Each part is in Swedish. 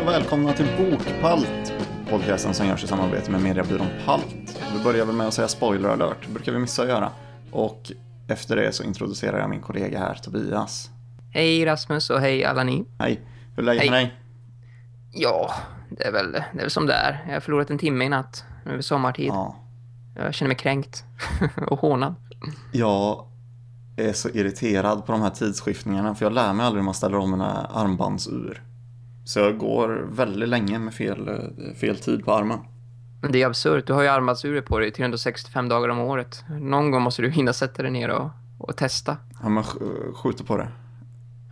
Och välkomna till Bokpalt, podcasten som görs i samarbete med mediebyrån Palt. Vi börjar väl med att säga spoiler alert, det brukar vi missa att göra. Och efter det så introducerar jag min kollega här, Tobias. Hej Rasmus och hej alla ni. Hej, hur är läget med dig? Ja, det är, väl, det är väl som det är. Jag har förlorat en timme i natt. Nu är det sommartid. Ja. Jag känner mig kränkt och hånad. Jag är så irriterad på de här tidsskiftningarna för jag lär mig aldrig hur man ställer om mina armbandsur. Så jag går väldigt länge med fel, eh, fel tid på armen. Men det är absurt. Du har ju armbandsuret på dig 365 dagar om året. Någon gång måste du hinna sätta dig ner och, och testa. Ja, men sk- skjuter på det.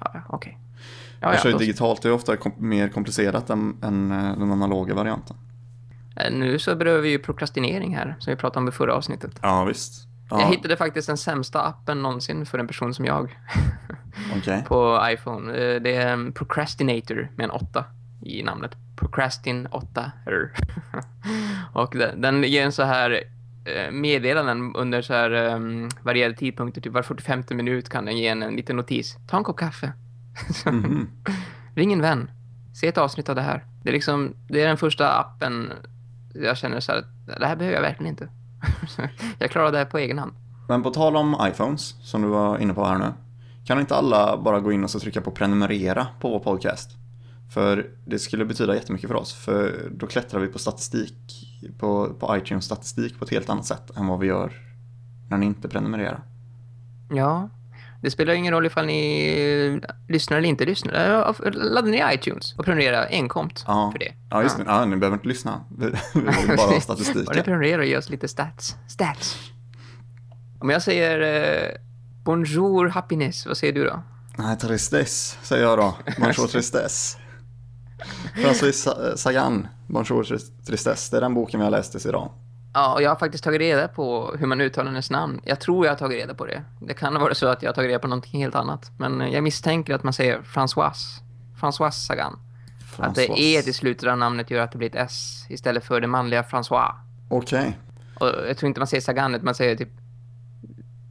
Ja, okej. Ja, jag kör ja, ju då- digitalt, det är ofta kom- mer komplicerat än, än eh, den analoga varianten. Eh, Nu så berör vi ju prokrastinering här, som vi pratade om i förra avsnittet. Ja, visst. Ja, Jag hittade faktiskt den sämsta appen någonsin för en person som jag Okej. på iPhone. Eh, Det är Procrastinator med en 8 i namnet. Procrastin 8 r Och den, ger en så här eh, meddelanden under så här um, varierade tidpunkter. Typ var 45 minut kan den ge en, en liten notis. Ta en kopp kaffe. Mhm. Ring en vän. Se ett avsnitt av det här. Det är liksom, det är den första appen jag känner så här att det här behöver jag verkligen inte. jag klarar det här på egen hand. Men på tal om iPhones, som du var inne på här nu. Kan inte alla bara gå in och så trycka på prenumerera på vår podcast? För det skulle betyda jättemycket för oss. För då klättrar vi på statistik, på, på iTunes statistik på ett helt annat sätt än vad vi gör när ni inte prenumererar. Ja, det spelar ingen roll ifall ni lyssnar eller inte lyssnar. Ja, Ladda ner iTunes och prenumerera enkomt Ja, för det. ja just det. Ja, ni behöver inte lyssna. Vi, vi vill bara ha Bara statistiken. prenumerera och ge oss lite stats. Stats. Om jag säger eh, bonjour happiness, vad säger du då? Nej, tristesse, säger jag då. Bonjour tristesse. Francois Sa- Sagan, Bonjour Tris- tristesse. Det är den boken vi har läst idag. Ja, och jag har faktiskt tagit reda på hur man uttalar hennes namn. Jag tror jag har tagit reda på det. Det kan ha varit så att jag har tagit reda på någonting helt annat. Men jag misstänker att man säger Françoise. Françoise Sagan. Att det. E till slutet av namnet gör att det blir ett S istället för det manliga François. Okej. Och jag tror inte man säger Sagan, utan man säger typ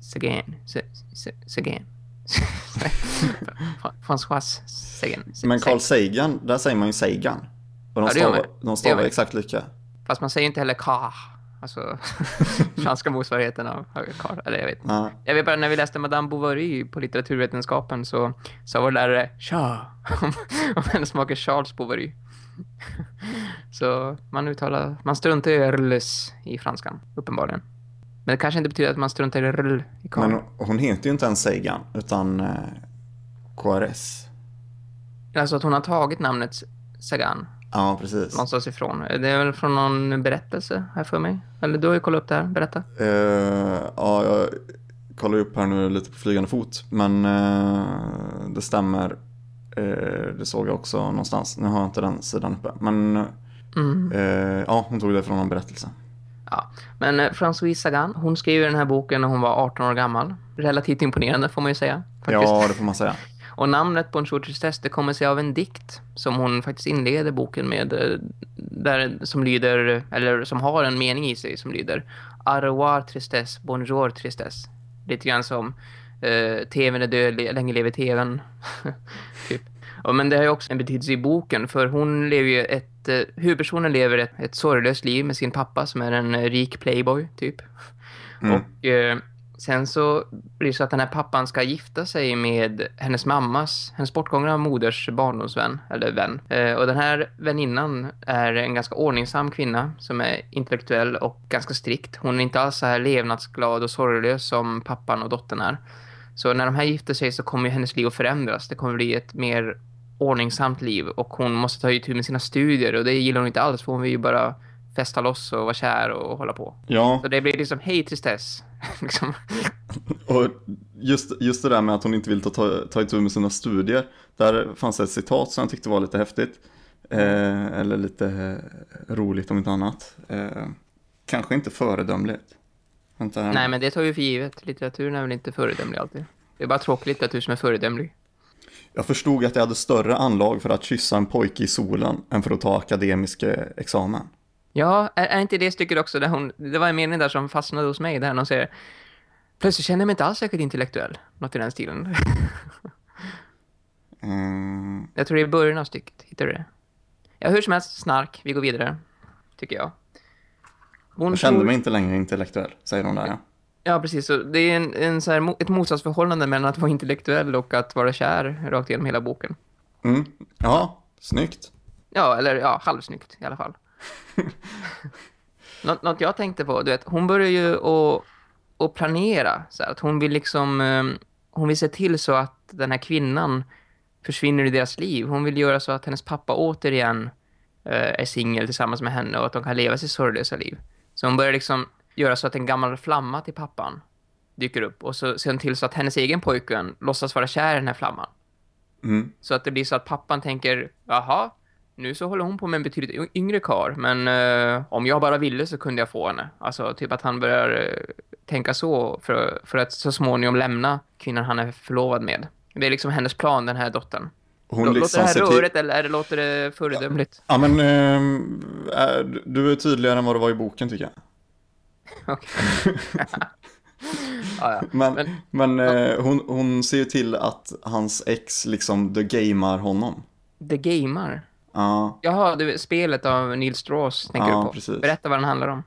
Sagan. Sa- Sa- Sagan. Fra- François Sagan. Men Carl Sagan, där säger man ju Sagan. Och de Ja, stavar, de stavar exakt lika. Fast man säger inte heller Car. Alltså, franska motsvarigheten av Car. Eller jag vet inte. Ja. Jag vet bara, när vi läste Madame Bovary på litteraturvetenskapen så sa vår lärare Cha. Om hennes make Charles Bovary. Så man uttalar, man struntar i rls i franskan, uppenbarligen. Men det kanske inte betyder att man struntar i rl i Carl. Men hon heter ju inte ens Sagan, utan eh, KRS. Alltså att hon har tagit namnet Sagan Ja, precis. någonstans ifrån. Det är väl från någon berättelse här för mig. Eller du har ju kollat upp det här, berätta. Eh, ja, jag kollar upp här nu lite på flygande fot, men eh, det stämmer. Eh, det såg jag också någonstans. Nu har jag inte den sidan uppe. Men Mm. ja, hon tog det från någon berättelse. Ja. Men Françoise Sagan, hon skrev ju den här boken när hon var 18 år gammal. Relativt imponerande får man ju säga. Faktiskt. Ja, det får man säga. Och namnet Bonjour Tristesse det kommer sig av en dikt som hon faktiskt inleder boken med eh, där, som lyder, eller som har en mening i sig som lyder Au revoir tristesse, bonjour tristesse. Lite grann som eh, tvn är död, länge lever tvn. typ. Och, men det har ju också en betydelse i boken för hon lever ju ett, eh, huvudpersonen lever ett, ett sorglöst liv med sin pappa som är en eh, rik playboy typ. Mm. Och eh, sen så blir det så att den här pappan ska gifta sig med hennes mammas, hennes bortgångna moders barndomsvän, eller vän. Eh, och den här väninnan är en ganska ordningsam kvinna som är intellektuell och ganska strikt. Hon är inte alls så här levnadsglad och sorglös som pappan och dottern är. Så när de här gifter sig så kommer ju hennes liv att förändras. Det kommer bli ett mer ordningsamt liv och hon måste ta itu med sina studier och det gillar hon inte alls för hon vill ju bara festa loss och vara kär och hålla på. Ja, Så det blir liksom, hej tristess. liksom. och just, just det där med att hon inte vill ta, ta, itu med sina studier. Där fanns ett citat som jag tyckte var lite häftigt. Eh, eller lite roligt om inte annat. Eh, kanske inte föredömligt. Vänta. Nej, men det tar vi för givet. Litteraturen är väl inte föredömlig alltid. Det är bara tråkig litteratur som är föredömlig. Jag förstod att jag hade större anlag för att kyssa en pojke i solen än för att ta akademisk eh, examen. Ja, är, är inte det stycket också där hon... Det var en mening där som fastnade hos mig där hon säger Plötsligt känner jag mig inte alls säkert intellektuell. Något i den stilen. Mm, jag tror det är början av stycket. Hittar du det? Ja, hur som helst, snark. Vi går vidare, tycker jag. Hon Jag kände mig inte längre intellektuell, säger hon där ja. Ja, precis. Så det är en, en så här, ett motsatsförhållande mellan att vara intellektuell och att vara kär rakt igenom hela boken. Mm. Ja, snyggt. Ja, eller ja, halvsnyggt i alla fall. något, något jag tänkte på, du vet, hon börjar ju att, att planera så här, att hon vill liksom eh, hon vill se till så att den här kvinnan försvinner i deras liv. Hon vill göra så att hennes pappa återigen eh, är singel tillsammans med henne och att de kan leva sitt sorglösa liv. Så hon börjar liksom göra så att en gammal flamma till pappan dyker upp och så ser hon till så att hennes egen pojkvän låtsas vara kär i den här flamman. Mm. Så att det blir så att pappan tänker, jaha, nu så håller hon på med en betydligt yngre kar, men eh, om jag bara ville så kunde jag få henne. Alltså typ att han börjar eh, tänka så för, för att så småningom lämna kvinnan han är förlovad med. Det är liksom hennes plan, den här dottern. Hon Lå- låter liksom det här ser till... eller låter det föredömligt? Ja men, ehm, är- du är tydligare än vad det var i boken tycker jag. Okej. ja, ja. Men, Men- men, eh, hon, hon ser ju till att hans ex liksom the gamar honom. The Gamer. Ja, Jaha, det spelet av Neil Strauss tänker Ja, du på. precis. Berätta vad den handlar om.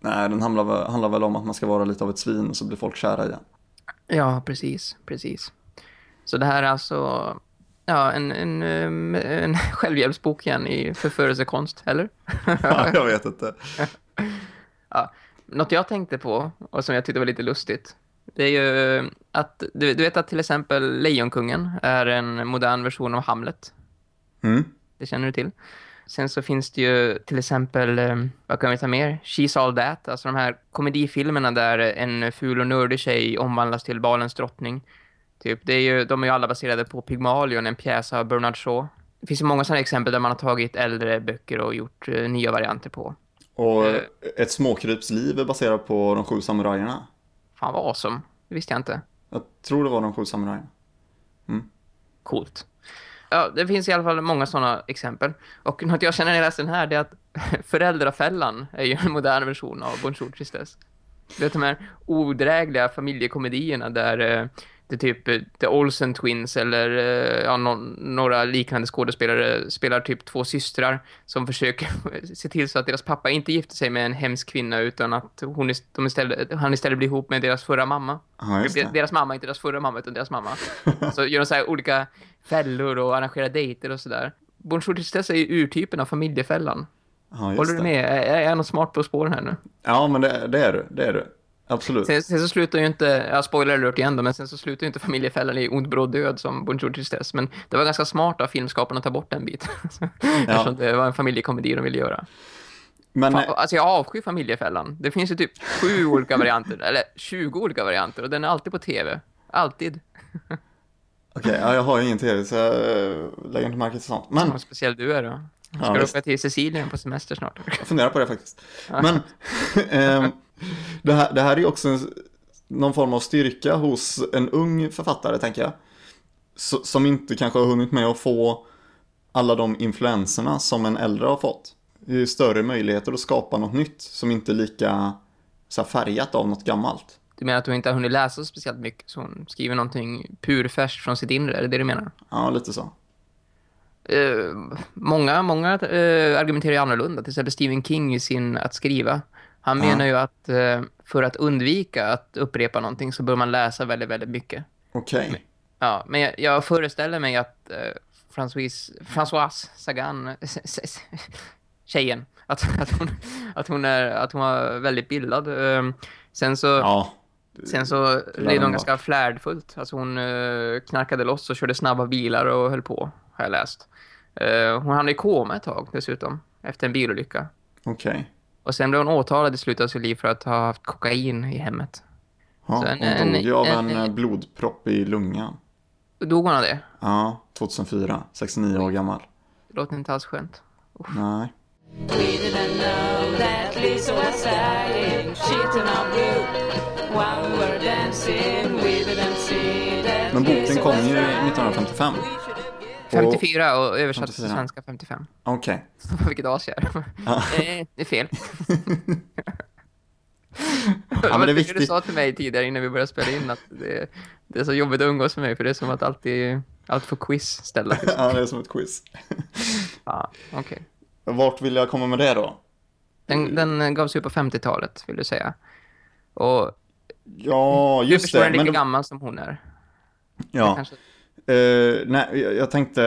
nej den handlar, handlar väl om att man ska vara lite av ett svin och så blir folk kära igen. Ja, precis, precis. Så det här är alltså ja, en, en, em, en självhjälpsbok igen i förförelsekonst, eller? Ja, jag vet inte. Något jag tänkte på, och som jag tyckte var lite lustigt, det är ju att, du, du vet att till exempel Lejonkungen är en modern version av Hamlet. Mm. Det känner du till. Sen så finns det ju till exempel, eh, vad kan vi ta mer? She's All That, alltså de här komedifilmerna där en ful och nördig tjej omvandlas till balens drottning. Typ, det är ju, de är ju alla baserade på Pygmalion, en pjäs av Bernard Shaw. Det finns ju många sådana exempel där man har tagit äldre böcker och gjort eh, nya varianter på. Och Eh. ett småkrypsliv är baserat på de sju samurajerna. Fan vad awesome. Det visste jag inte. Jag tror det var de sju samurajerna. Coolt. Ja, det finns i alla fall många sådana exempel. Och något jag känner när jag läser den här det är att Föräldrafällan är ju en modern version av Bonjour Tristesse. Det är de här odrägliga familjekomedierna där eh, det typ eh, The Olsen Twins eller eh, ja, nå- några liknande skådespelare spelar typ två systrar som försöker se till så att deras pappa inte gifter sig med en hemsk kvinna utan att hon ist- de istället, han istället blir ihop med deras förra mamma. Ja. Deras mamma, inte deras förra mamma utan deras mamma. Så gör de så här olika fällor och arrangerar dejter och sådär. Bonjour Tristesse är ju urtypen av familjefällan. Ja, Håller du med? Är, är jag något smart på spåren här nu? Ja, men det, det är du. Det är du. Absolut. Sen, sen så slutar ju inte, jag spoiler alert igen då, men sen så slutar ju inte familjefällan i ond bråd död som Bonjour Tristesse. Men det var ganska smart av filmskaparna att ta bort den biten. Eftersom det var en familjekomedi de ville göra. Men, Fan, alltså jag avskyr familjefällan. Det finns ju typ sju olika varianter, eller 20 olika varianter och den är alltid på tv. Alltid. okej, ja, jag har ju ingen tv så jag eh, lägger inte märke till sånt. Men Vad speciell du är då. Ska Ja, du åka till Sicilien på semester snart? jag funderar på det faktiskt. Men ehm, det, här, det här är också en, någon form av styrka hos en ung författare, tänker jag. Så, som inte kanske har hunnit med att få alla de influenserna som en äldre har fått. Det är större möjligheter att skapa något nytt som inte är lika så här, färgat av något gammalt. Du menar att du inte har hunnit läsa speciellt mycket så hon skriver någonting purfärskt från sitt inre, är det det du menar? Ja, lite så. Eh, många många eh, argumenterar ju annorlunda. Till exempel Stephen King i sin Att skriva. Han Ja. menar ju att eh, för att undvika att upprepa någonting så bör man läsa väldigt, väldigt mycket. Okej. Ja, men jag, jag föreställer mig att eh, Françoise, Françoise Sagan, tjejen, att, att, hon, att, hon är, att hon var väldigt bildad. Eh, sen så... Ja. Sen så levde hon ganska flärdfullt. Alltså hon eh, knarkade loss och körde snabba bilar och höll på, har jag läst. Eh, hon hamnade i koma ett tag dessutom, efter en bilolycka. Okej. Och sen blev hon åtalad i slutet av sitt liv för att ha haft kokain i hemmet. Ja, en- hon dog ju av en- en, eh, blodpropp i lungan. Dog hon av det? Ja, 2004. 69 år gammal. Det låter inte alls skönt. Nej. See that Men boken kom ju dying. 1955. 54 och översatt till 54. svenska 55. Okej. Vilket as jag är. Eh, det är fel. Ja, men det är Du viktigt. sa till mig tidigare innan vi började spela in att det, det är så jobbigt att umgås med mig för det är som att alltid allt får quiz ställa. Ja, det är som ett quiz. Ja, okej. Vart vill jag komma med det då? Den, den gavs ut på 50-talet, vill du säga. Och Ja, just förstår det. en lika det, gammal som hon är. ja. Eh, nej, jag- tänkte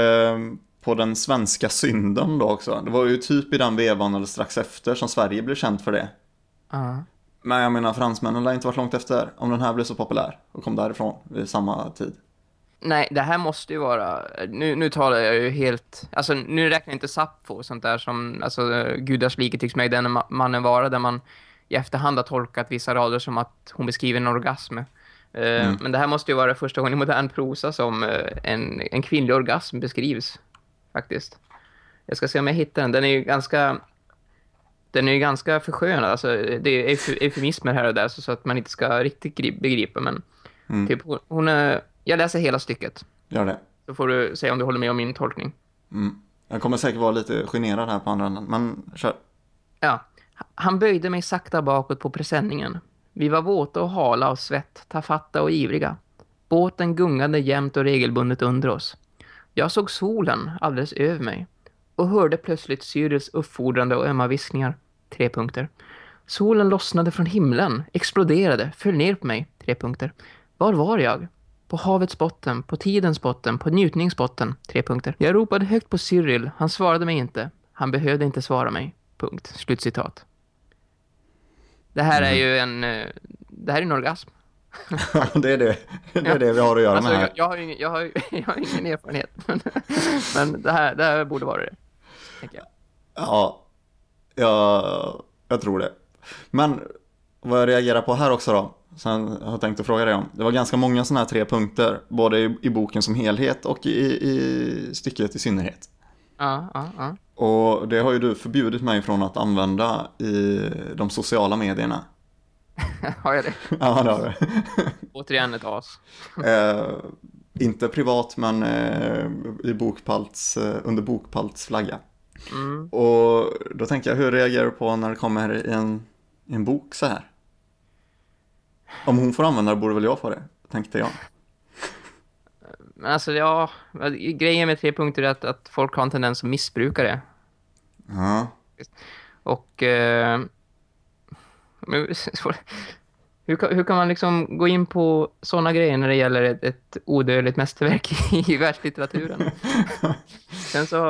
på den svenska synden då också. Det var ju typ i den vevan eller strax efter som Sverige blev känt för det. ja. Men jag menar, fransmännen lär inte varit långt efter om den här blev så populär och kom därifrån vid samma tid. Nej, det här måste ju vara... Nu, nu talar jag ju helt... Alltså, nu räknar jag inte Sappho och sånt där som... Alltså, eh, gudars like tycks mig den ma- mannen vara där man i efterhand har tolkat vissa rader som att hon beskriver en orgasm. Eh, Mm. Men det här måste ju vara första gången i modern prosa som eh, en, en kvinnlig orgasm beskrivs. Faktiskt. Jag ska se om jag hittar den. Den är ju ganska... Den är ju ganska förskönad. Alltså, det är euf- eufemismer här och där så, att man inte ska riktigt gri- begripa. Men Mm. typ, hon, hon är... Jag läser hela stycket. Gör det. Så får du säga om du håller med om min tolkning. Mm. Jag kommer säkert vara lite generad här på andra änden, men kör. Ja. Han böjde mig sakta bakåt på presenningen. Vi var våta och hala av svett, tafatta och ivriga. Båten gungade jämnt och regelbundet under oss. Jag såg solen alldeles över mig och hörde plötsligt Cyrils uppfordrande och ömma viskningar. Tre punkter. Solen lossnade från himlen, exploderade, föll ner på mig. Tre punkter. Var var jag? På havets botten, på tidens botten, på njutningsbotten. Tre punkter. Jag ropade högt på Cyril. Han svarade mig inte. Han behövde inte svara mig. Punkt. Slutcitat. Det här är ju en... eh, Det här är en orgasm. Det är det. Det är det vi har att göra Alltså, med här. jag, har ingen, jag, har, jag har ingen erfarenhet. Men, men det, här, det här borde vara det. Jag. Ja, jag, jag tror det. Men vad jag reagerar på här också då, har jag tänkt att fråga dig om. Det var ganska många sådana här tre punkter, både i, i boken som helhet och i, i stycket i synnerhet. Ja, ja, ja. Och det har ju du förbjudit mig från att använda i de sociala medierna. Har jag det? Ja, det har du. Återigen ett as. Eh, inte privat, men eh, i bokpalts, eh, under bokpalts flagga. Mm. Och då tänker jag, hur reagerar du på när det kommer i en, i en bok så här? Om hon får använda det borde väl jag få det, tänkte jag. Men alltså, ja... Grejen med tre punkter är att, att folk har en tendens att missbruka det. Ja, Och... Eh, hur, kan, hur kan man liksom gå in på såna grejer när det gäller ett, ett odödligt mästerverk i världslitteraturen? Sen så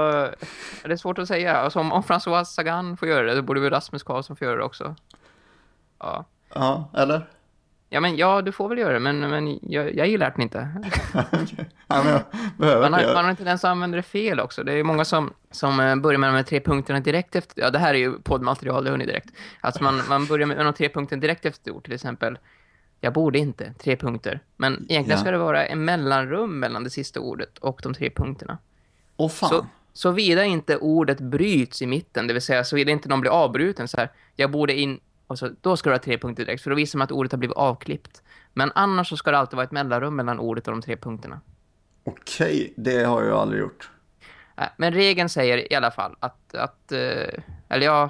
är det svårt att säga. Alltså, om, om François Sagan får göra det, då borde väl Rasmus Karlsson få göra det också. Ja. ja eller? Ja, men ja, du får väl göra det, men, men jag, jag gillar den inte. Okej. ja, men behöver Man har, inte. man har inte ens använder det fel också. Det är många som, som eh, börjar med de här tre punkterna direkt efter... Ja, det här är ju poddmaterial, det hör ni direkt. Alltså man, man börjar med de tre punkterna direkt efter ord, till exempel. Jag borde inte, tre punkter. Men egentligen Ja. ska det vara en mellanrum mellan det sista ordet och de tre punkterna. Åh fan. Så, såvida inte ordet bryts i mitten, det vill säga såvida inte någon blir avbruten så här, jag borde in, och så, då ska det vara tre punkter direkt, för då visar man att ordet har blivit avklippt. Men annars så ska det alltid vara ett mellanrum mellan ordet och de tre punkterna. Okej, det har jag aldrig gjort. Nej, Men regeln säger i alla fall att, att eh, eller ja,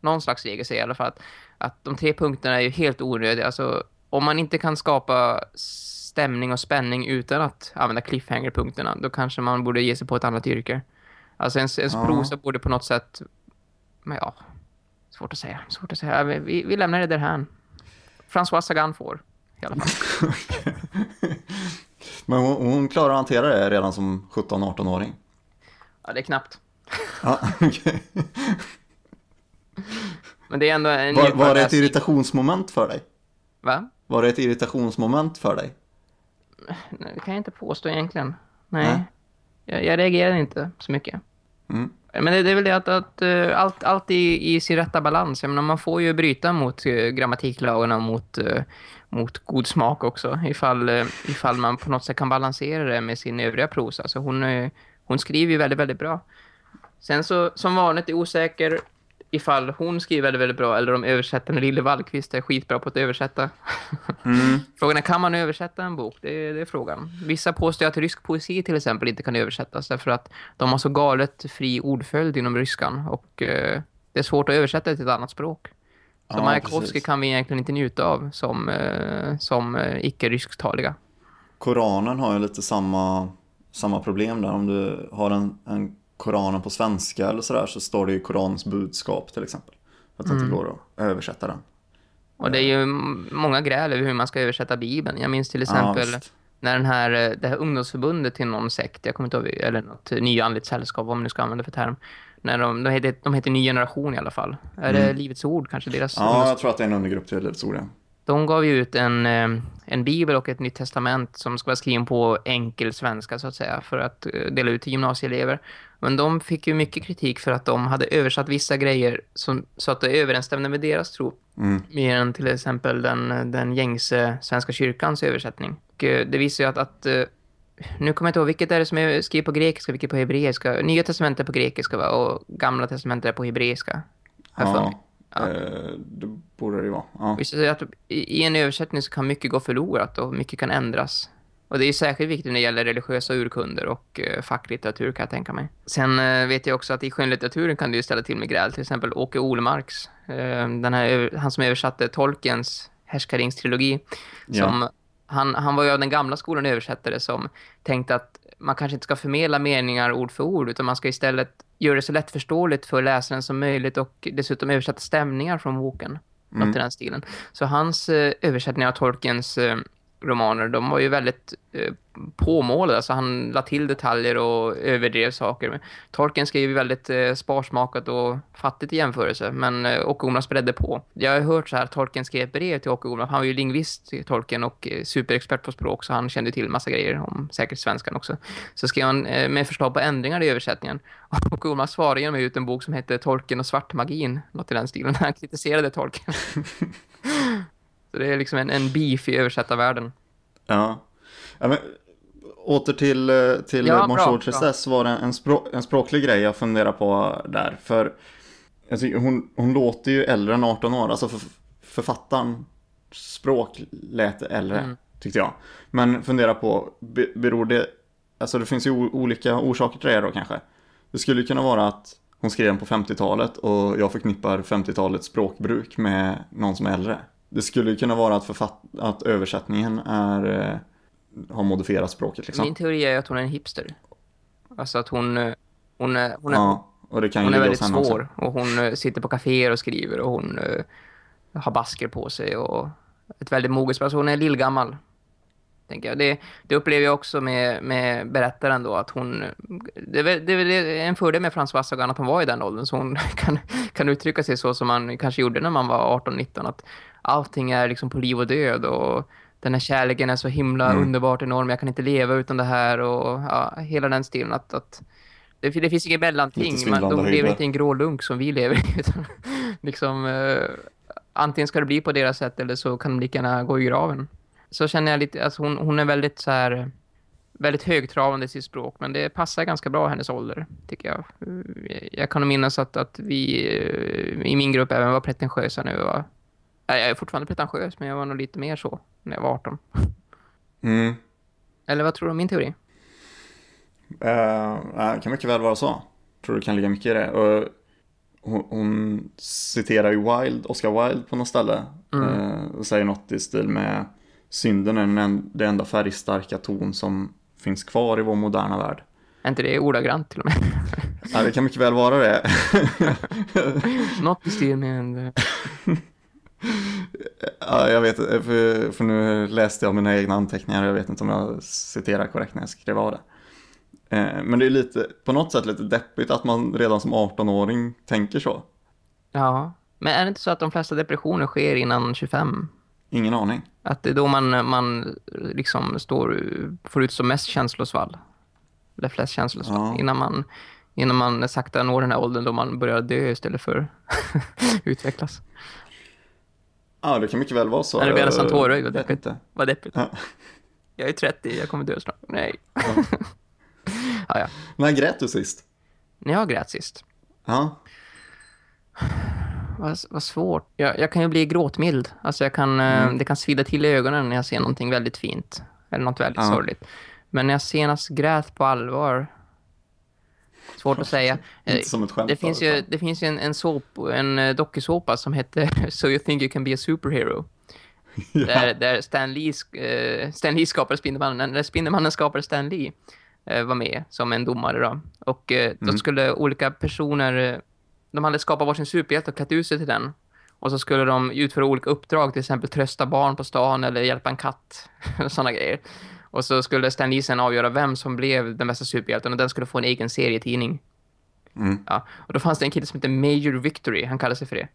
någon slags regel säger i alla fall att, att de tre punkterna är ju helt onödiga. Alltså, om man inte kan skapa stämning och spänning utan att använda cliffhanger-punkterna, då kanske man borde ge sig på ett annat yrke. Alltså ens, ens Ja. prosa borde på något sätt, men ja, svårt att säga, svårt att säga. Vi, vi, lämnar det där här. François Sagan får, i alla fall. Men hon, hon klarar att hantera det redan som 17-18-åring. Ja, det är knappt. Ja. Men det är ändå en Var, var det ett irritationsmoment för dig? Va? Var det ett irritationsmoment för dig? Det kan jag inte påstå egentligen. Nej. Nej. Jag, jag reagerar inte så mycket. Mm. Men det, det är väl det att, att uh, allt, allt i, i sin rätta balans. Jag menar, man får ju bryta mot uh, grammatiklagarna och mot, uh, mot god smak också. Ifall, uh, ifall man på något sätt kan balansera det med sin övriga prosa. Alltså hon, hon skriver ju väldigt, väldigt bra. Sen så, som vanligt är osäker ifall hon skriver väldigt, väldigt bra eller om översättaren Lille Wallqvist är skitbra på att översätta. Mm. Frågan är, kan man översätta en bok? Det är, det är frågan. Vissa påstår att rysk poesi till exempel inte kan översättas därför att de har så galet fri ordföljd inom ryskan och eh, det är svårt att översätta det till ett annat språk. Så Ja, Majakovskij precis. kan vi egentligen inte njuta av som, eh, som eh, icke-rysktaliga. Koranen har ju lite samma, samma problem där. Om du har en, en Koranen på svenska eller sådär så står det ju Korans budskap till exempel. Att det inte Mm. går att översätta den. Och det är ju många gräl över hur man ska översätta Bibeln. Jag minns till Ja, exempel visst. när den här, eh, det här ungdomsförbundet till någon sekt, jag kommer inte ihåg, eller något nyandligt sällskap, man nu ska använda för term. När de, de, heter, de heter Ny Generation i alla fall. Är det Livets Ord kanske? Deras Mm. Ja, jag tror att det är en undergrupp till Livets Ord. ja. De gav ju ut en, eh, en bibel och ett nytt testament som ska vara skriven på enkel svenska så att säga för att eh, dela ut till gymnasieelever. Men de fick ju mycket kritik för att de hade översatt vissa grejer som, så att det överensstämde med deras tro. Mm. Mer än till exempel den, den gängse Svenska kyrkans översättning. Och eh, det visar ju att, att eh, nu kommer jag inte ihåg vilket är det som är skrivet på grekiska, vilket på hebreiska. Nya testamentet på grekiska va? och gamla testamentet är på hebreiska. mig. Ja, eh, det borde det ju vara. Ja. Visst att i en översättning så kan mycket gå förlorat och mycket kan ändras. Och det är särskilt viktigt när det gäller religiösa urkunder och eh, facklitteratur kan jag tänka mig. Sen eh, vet jag också att i skönlitteraturen kan ju ställa till med gräl. Till exempel Åke Olmarks, eh, den här, han som översatte Tolkiens Härskaringstrilogi. Ja. Som, han, han var ju av den gamla skolan översättare som tänkte att man kanske inte ska förmedla meningar ord för ord utan man ska istället göra det så lättförståeligt för läsaren som möjligt och dessutom översätta stämningar från boken. Något i den stilen. Så hans eh, översättning av Tolkiens eh, romaner, de var ju väldigt eh, påmålade. Alltså han la till detaljer och överdrev saker. Men Tolkien skrev ju väldigt eh, sparsmakat och fattigt i jämförelse. Men eh, Åke Olaf spredde på. Jag har hört så här, Tolkien skrev brev till Åke Olaf. Han var ju lingvist Tolkien och eh, superexpert på språk. Så han kände till massa grejer om säkert svenskan också. Så skrev han eh, med förslag på ändringar i översättningen. Och Olaf svarade genom ut en bok som hette Tolkien och svartmagin. Något i den stilen. Han kritiserade Tolkien. Så det är liksom en, en beef i översättarvärlden. Ja. ja men, åter till, eh, till Ja. Tristesse var det en, språ, en språklig grej jag funderar på där. För tycker hon, hon låter ju äldre än 18 år. Alltså för, författaren språk lät äldre, Mm. tyckte jag. Men fundera på, be- beror det... Alltså det finns ju olika orsaker till det då kanske. Det skulle kunna vara att hon skrev den på 50-talet och jag förknippar 50-talets språkbruk med någon som är äldre. Det skulle kunna vara att, att översättningen är, eh, har modifierat språket liksom. Min teori är att hon är en hipster. Alltså att hon, eh, hon, är, hon, är, Ja, och det kan hon är väldigt henne också. svår. Och hon eh, sitter på kaféer och skriver och hon eh, har basker på sig och ett väldigt moget språk. Alltså hon är lillgammal. Tänker jag. Det, det upplever jag också med, med berättaren då att hon det är, det en fördel med François Sagan att hon var i den åldern så hon kan, kan uttrycka sig så som man kanske gjorde när man var 18-19 att allting är liksom på liv och död och den här kärleken är så himla Mm. underbart enorm jag kan inte leva utan det här och ja, hela den stilen att, att det, det finns inget mellanting svindlande de lever inte i en grå lunk som vi lever i utan liksom eh, antingen ska det bli på deras sätt eller så kan de lika gärna gå i graven så känner jag lite, alltså hon, hon är väldigt så här väldigt högtravande i sitt språk men det passar ganska bra hennes ålder tycker jag. Jag kan nog minnas att, att vi eh, i min grupp även var pretentiösa vi var jag är fortfarande pretentiös men jag var nog lite mer så när jag var 18. Mm. Eller vad tror du om min teori? Eh, det kan mycket väl vara så. Tror det kan ligga mycket i det. Och hon, hon citerar ju Wilde, Oscar Wilde på något ställe. Mm. Eh, och säger något i stil med synden är den en- det enda färgstarka ton som finns kvar i vår moderna värld. Är inte det ordagrant till och med? Ja, det kan mycket väl vara det. Något i stil med en... ja, jag vet för, för nu läste jag mina egna anteckningar. Jag vet inte om jag citerar korrekt när jag skrev av det. Eh, men det är lite, på något sätt lite deppigt att man redan som 18-åring tänker så. Ja. Men är det inte så att de flesta depressioner sker innan 25? Ingen aning. Att det är då man, man liksom står, får ut som mest känslosvall. Eller flest känslosvall. Ja. Innan, man, innan man sakta når den här åldern då man börjar dö istället för utvecklas. Ja, det kan mycket väl vara så. När det blir nästan tårögd, vad deppigt. inte. Vad deppigt. Ja. Jag är 30, jag kommer dö snart. Nej. ja, ja. När grät du sist? När jag grät sist. Ja. Vad, vad svårt. Jag, jag kan ju bli gråtmild. Alltså jag kan, eh, Mm. det kan svida till i ögonen när jag ser någonting väldigt fint. Eller något väldigt Ja. sorgligt. Men när jag senast grät på allvar... Svårt att säga. Som ett skämt. Det finns då, ju, utan- det finns ju en, en, såp, en eh, dokusåpa som heter So You Think You Can Be a Superhero. Ja. Där, där Stan, Lee, sk- eh, Stan Lee skapade Spindelmannen. När Spindelmannen skapade Stan Lee eh, var med som en domare då. Och då Mm. skulle olika personer, de hade skapat varsin superhjälte och klätt ut sig till den. Och så skulle de utföra olika uppdrag, till exempel trösta barn på stan eller hjälpa en katt, sådana grejer. Och så skulle Stan Lee sen avgöra vem som blev den bästa superhjälten och den skulle få en egen serietidning. Mm. Ja, och då fanns det en kille som hette Major Victory, han kallade sig för det.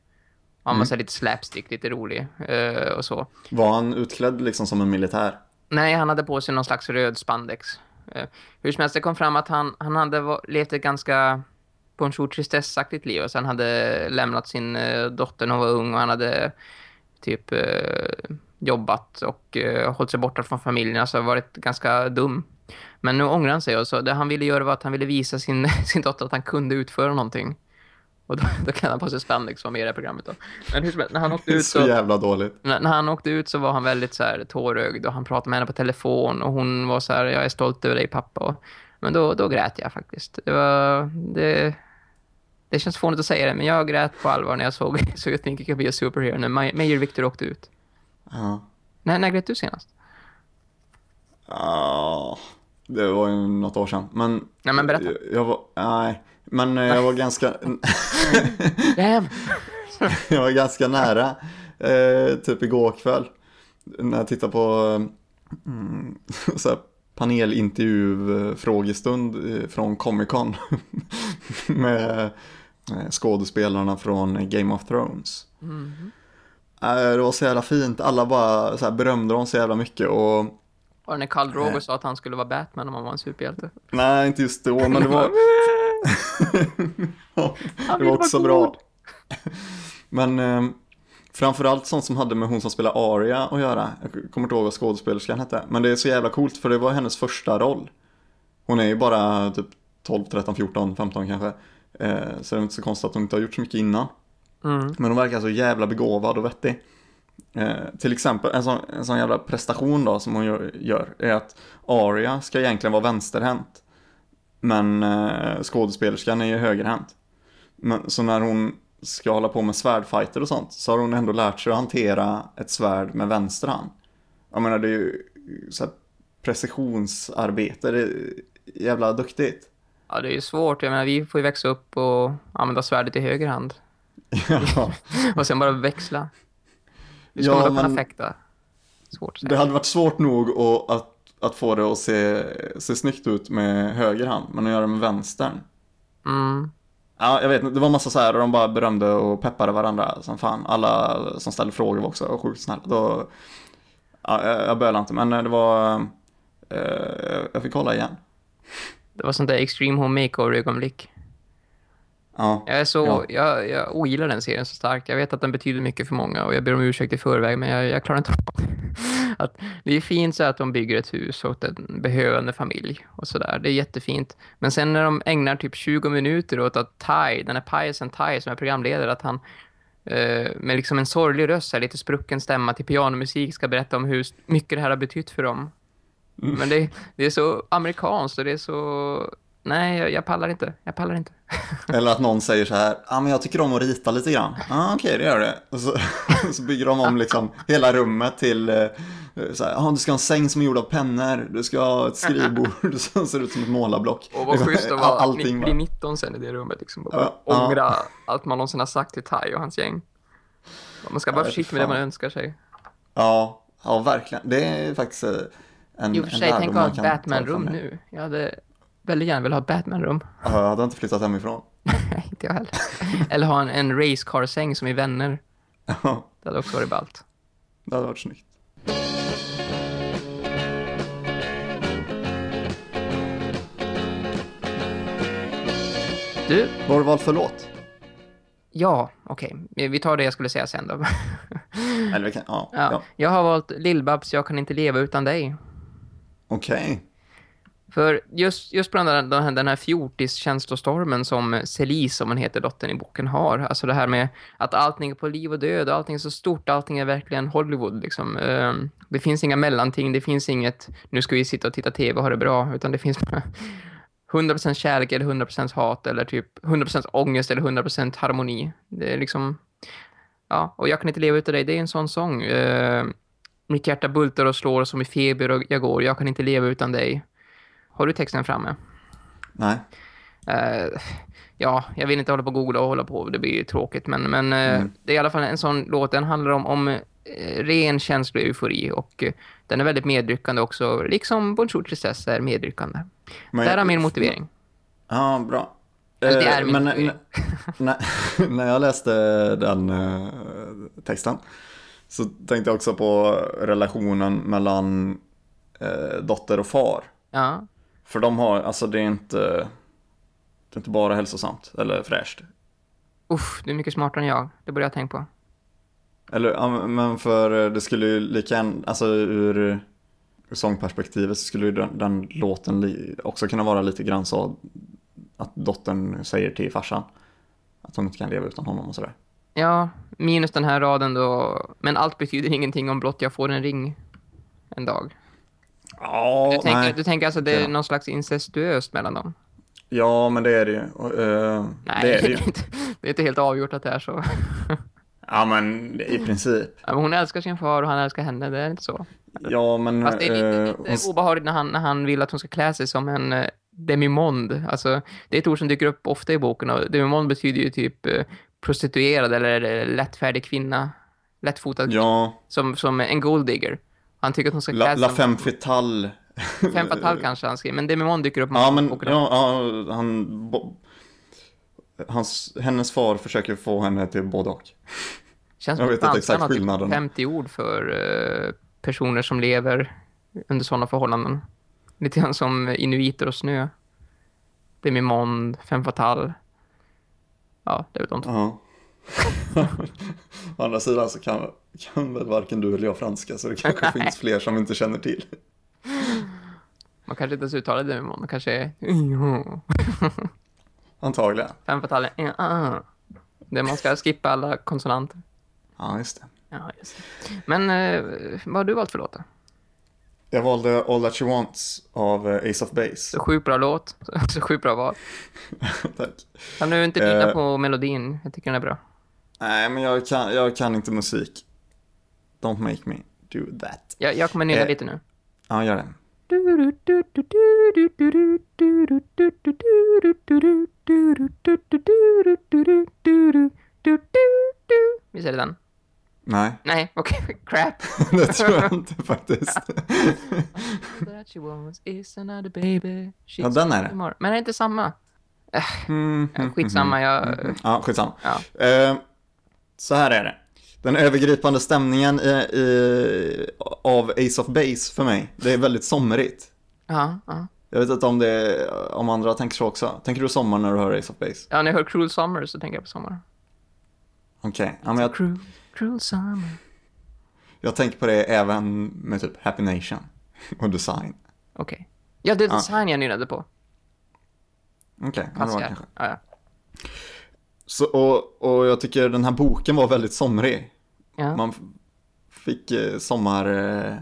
Han var Mm. så här lite slapstick, lite rolig eh, och så. Var han utklädd liksom som en militär? Nej, han hade på sig någon slags röd spandex. Eh, hur som helst, det kom fram att han, han hade levt ett ganska bonjour tristessaktigt liv. Och sen hade lämnat sin eh, dotter när hon var ung och han hade typ jobbat och eh, hållit sig borta från familjen. Alltså varit ganska dum. Men nu ångrar han sig och så det han ville göra var att han ville visa sin, sin dotter att han kunde utföra någonting. Och då, då kan han på sig spandex vara med i det här programmet då. Men hur som helst, när han åkte ut så så... jävla dåligt. När när han åkte ut så var han väldigt så här tårögd och han pratade med henne på telefon och hon var så här, jag är stolt över dig pappa. Och, men då, då grät jag faktiskt. Det var, det, det känns fånigt att säga det, men jag grät på allvar när jag såg Så jag Think You Can Be a Superhero när Maj- Major Victor åkte ut. Ja. När, när grät du senast? Ja, det var ju något år sedan. Men, Nej, men berätta. Jag, jag var, nej, men jag var ganska, jag var ganska nära. Eh, typ igår kväll. När jag tittade på mm, så här, eh, från Comic Con. med eh, skådespelarna från Game of Thrones. Mhm. Eh, det var så jävla fint. Alla bara så här, berömde dem så jävla mycket. Och Var det när Karl Drogo sa att han skulle vara Batman om han var en superhjälte? Nej, inte just då, men det var... Ja, det var också bra. Men eh, framförallt sånt som hade med hon som spelar Aria att göra. Jag kommer inte ihåg vad skådespelerskan hette. Men det är så jävla coolt för det var hennes första roll. Hon är ju bara typ 12, 13, 14, 15 kanske. Eh, så det är inte så konstigt att hon inte har gjort så mycket innan. Mm. Men hon verkar så jävla begåvad och vettig. Eh, till exempel en sån, en sån jävla prestation då som hon gör, gör är att Aria ska egentligen vara vänsterhänt. Men eh, skådespelerskan är ju högerhänt. Men, så när hon ska hålla på med svärdfighter och sånt så har hon ändå lärt sig att hantera ett svärd med vänster hand. Jag menar det är ju så här precisionsarbete, det är jävla duktigt. Ja, det är ju svårt. Jag menar, vi får ju växa upp och använda svärdet i höger hand. Ja. Och sen bara växla. Hur ska Ja, man då kunna fäkta? Svårt. Det hade varit svårt nog att, att, att få det att se, se snyggt ut med höger hand, men att göra det med vänstern. Mm. Ja, jag vet inte, det var massa så här och de bara berömde och peppade varandra som fan. Alla som ställde frågor var också sjukt snälla. Då, ja, jag, jag bölade inte, men det var, eh, jag fick kolla igen. Det var sånt där Extreme Home Makeover-ögonblick. Ja, Jag är så, Ja. jag, jag ogillar den serien så starkt. Jag vet att den betyder mycket för många och jag ber om ursäkt i förväg men jag, jag klarar inte av att Det är fint så att de bygger ett hus åt en behövande familj och sådär. Det är jättefint. Men sen när de ägnar typ 20 minuter åt att Ty, den här Piasen Ty som är programledare, att han eh, med liksom en sorglig röst, här, lite sprucken stämma till pianomusik ska berätta om hur mycket det här har betytt för dem. Men det, det är så amerikanskt och det är så... Nej, jag, jag pallar inte. Jag pallar inte. eller att någon säger så här, ja ah, men jag tycker om att rita lite grann. Ja, ah, okej, det gör det. Och så, så bygger de om liksom hela rummet till, eh, så här, ah, du ska ha en säng som är gjord av pennor, du ska ha ett skrivbord som ser ut som ett målarblock. Och vad schysst att vara Allting bli bara. 19 sen i det rummet liksom. Bara ja. ångra allt man någonsin har sagt till Tai och hans gäng. Man ska vara för försiktig med det man önskar sig. Ja, ja verkligen. Det är faktiskt eh, en, och för en sig, lärdom tänk man kan Batman-rum nu. Jag hade väldigt gärna velat ha Batman-rum. Ja, jag hade inte flyttat hemifrån. Nej, inte jag heller. Eller ha en, en racecar-säng som i Vänner. Ja, Det hade också varit ballt. det hade varit snyggt. Du, Vad har du valt för låt? ja, okej. Vi tar det jag skulle säga sen då. Eller vi kan, ja, Ja. ja. Jag har valt Lill-Babs Jag kan inte leva utan dig. okej. För just, just bland den, den här, den här fjortis-känslostormen som Celis, som hon heter, dottern i boken, har. Alltså det här med att allting är på liv och död, och allting är så stort, allting är verkligen Hollywood. Liksom. Ehm, det finns inga mellanting, det finns inget, nu ska vi sitta och titta tv och ha det bra, utan det finns bara 100% kärlek eller 100% hat, eller typ 100% ångest eller 100% harmoni. Det är liksom, ja, och jag kan inte leva utan dig, det är en sån sång. Ehm, mitt hjärta bultar och slår som i feber och jag går, jag kan inte leva utan dig. Har du texten framme? Nej. Eh, ja, jag vill inte hålla på och googla och hålla på. Det blir ju tråkigt. Men, men eh, Mm. det är i alla fall en sån låt. Den handlar om, om eh, ren känsla och eufori. Och den är väldigt medryckande också. Liksom Bonjour Tristesse är medryckande. Men Där är min motivering. Ja, bra. Det är min men motivering. när, jag läste den texten så tänkte jag också på relationen mellan dotter och far. Ja, För de har, alltså det är inte, det är inte bara hälsosamt eller fräscht. Uff, du är mycket smartare än jag. Det borde jag tänka på. Eller, ja, men för eh, det skulle ju lika gärna, alltså ur, sångperspektivet så skulle ju den, den låten också kunna vara lite grann så att dottern säger till farsan att hon inte kan leva utan honom och sådär. Ja, minus den här raden då. Men allt betyder ingenting om blott jag får en ring en dag. Ja, Du tänker, nej. du tänker alltså det är Ja. någon slags incestuöst mellan dem? Ja, men det är det ju. Eh, Nej, det är det ju. det är inte helt avgjort att det är så. Ja, men i princip. Ja, men hon älskar sin far och han älskar henne, det är inte så. Ja, men... Fast det är lite, eh, lite hon- obehagligt när han, när han vill att hon ska klä sig som en eh, demimond. Alltså, det är ett ord som dyker upp ofta i boken och demimond betyder ju typ eh, prostituerad eller eh, lättfärdig kvinna. Lättfotad kvinna. Ja, Som, som en golddigger. Han tycker att hon ska klä La, sig La. Femme Fatale. Fem fatal kanske han skriver, men demimond dyker upp Ja, men ja, ja, han... Bo, hans, hennes far försöker få henne till både och. Känns jag vet inte exakt typ skillnaden. 50 ord för eh, personer som lever under sådana förhållanden. Lite grann som inuiter och snö. Demimond, fem fatal. Ja, det är väl de två. Ja. Å andra sidan så kan, kan väl varken du eller jag franska så det kanske finns fler som inte känner till. Man kanske inte ens uttalar demimond, man kanske är... Antagligen. Fem fatal är... ah. Där man ska skippa alla konsonanter. Ja, just det. Ja, just det. Men eh, vad har du valt för låtar? Jag valde All That She Wants av eh, Ace of Base. Så sjukt bra låt, så sjukt bra val. Tack. Kan du inte nynna Eh. på melodin? Jag tycker den är bra. Nej, men jag kan, jag kan inte musik. Don't make me do that. Jag, jag kommer nynna Eh. lite nu. Ja, gör det. Visst är det den? Nej, Nej, okej. Crap. det tror jag inte faktiskt. Ja, den är det. Men det är inte samma. Mm, Ja, Skitsamma, jag... Ja, skitsamma. Ja. Eh, så här är det. Den övergripande stämningen i, i, av Ace of Base för mig, det är väldigt somrigt. Ja, ja. Jag vet inte om, det, om andra tänker så också. Tänker du sommar när du hör Ace of Base? Ja, när jag hör Cruel Summer så tänker jag på sommar. Okej, ja, men jag, Cruel, cruel Summer. jag tänker på det även med typ Happy Nation och Design. Okej. Ja, det är Ja. design jag nynnade på. Okej, ja, det var det kanske. Ja, ja. Så, och, och jag tycker den här boken var väldigt somrig. ja. Man fick eh, sommar, eh,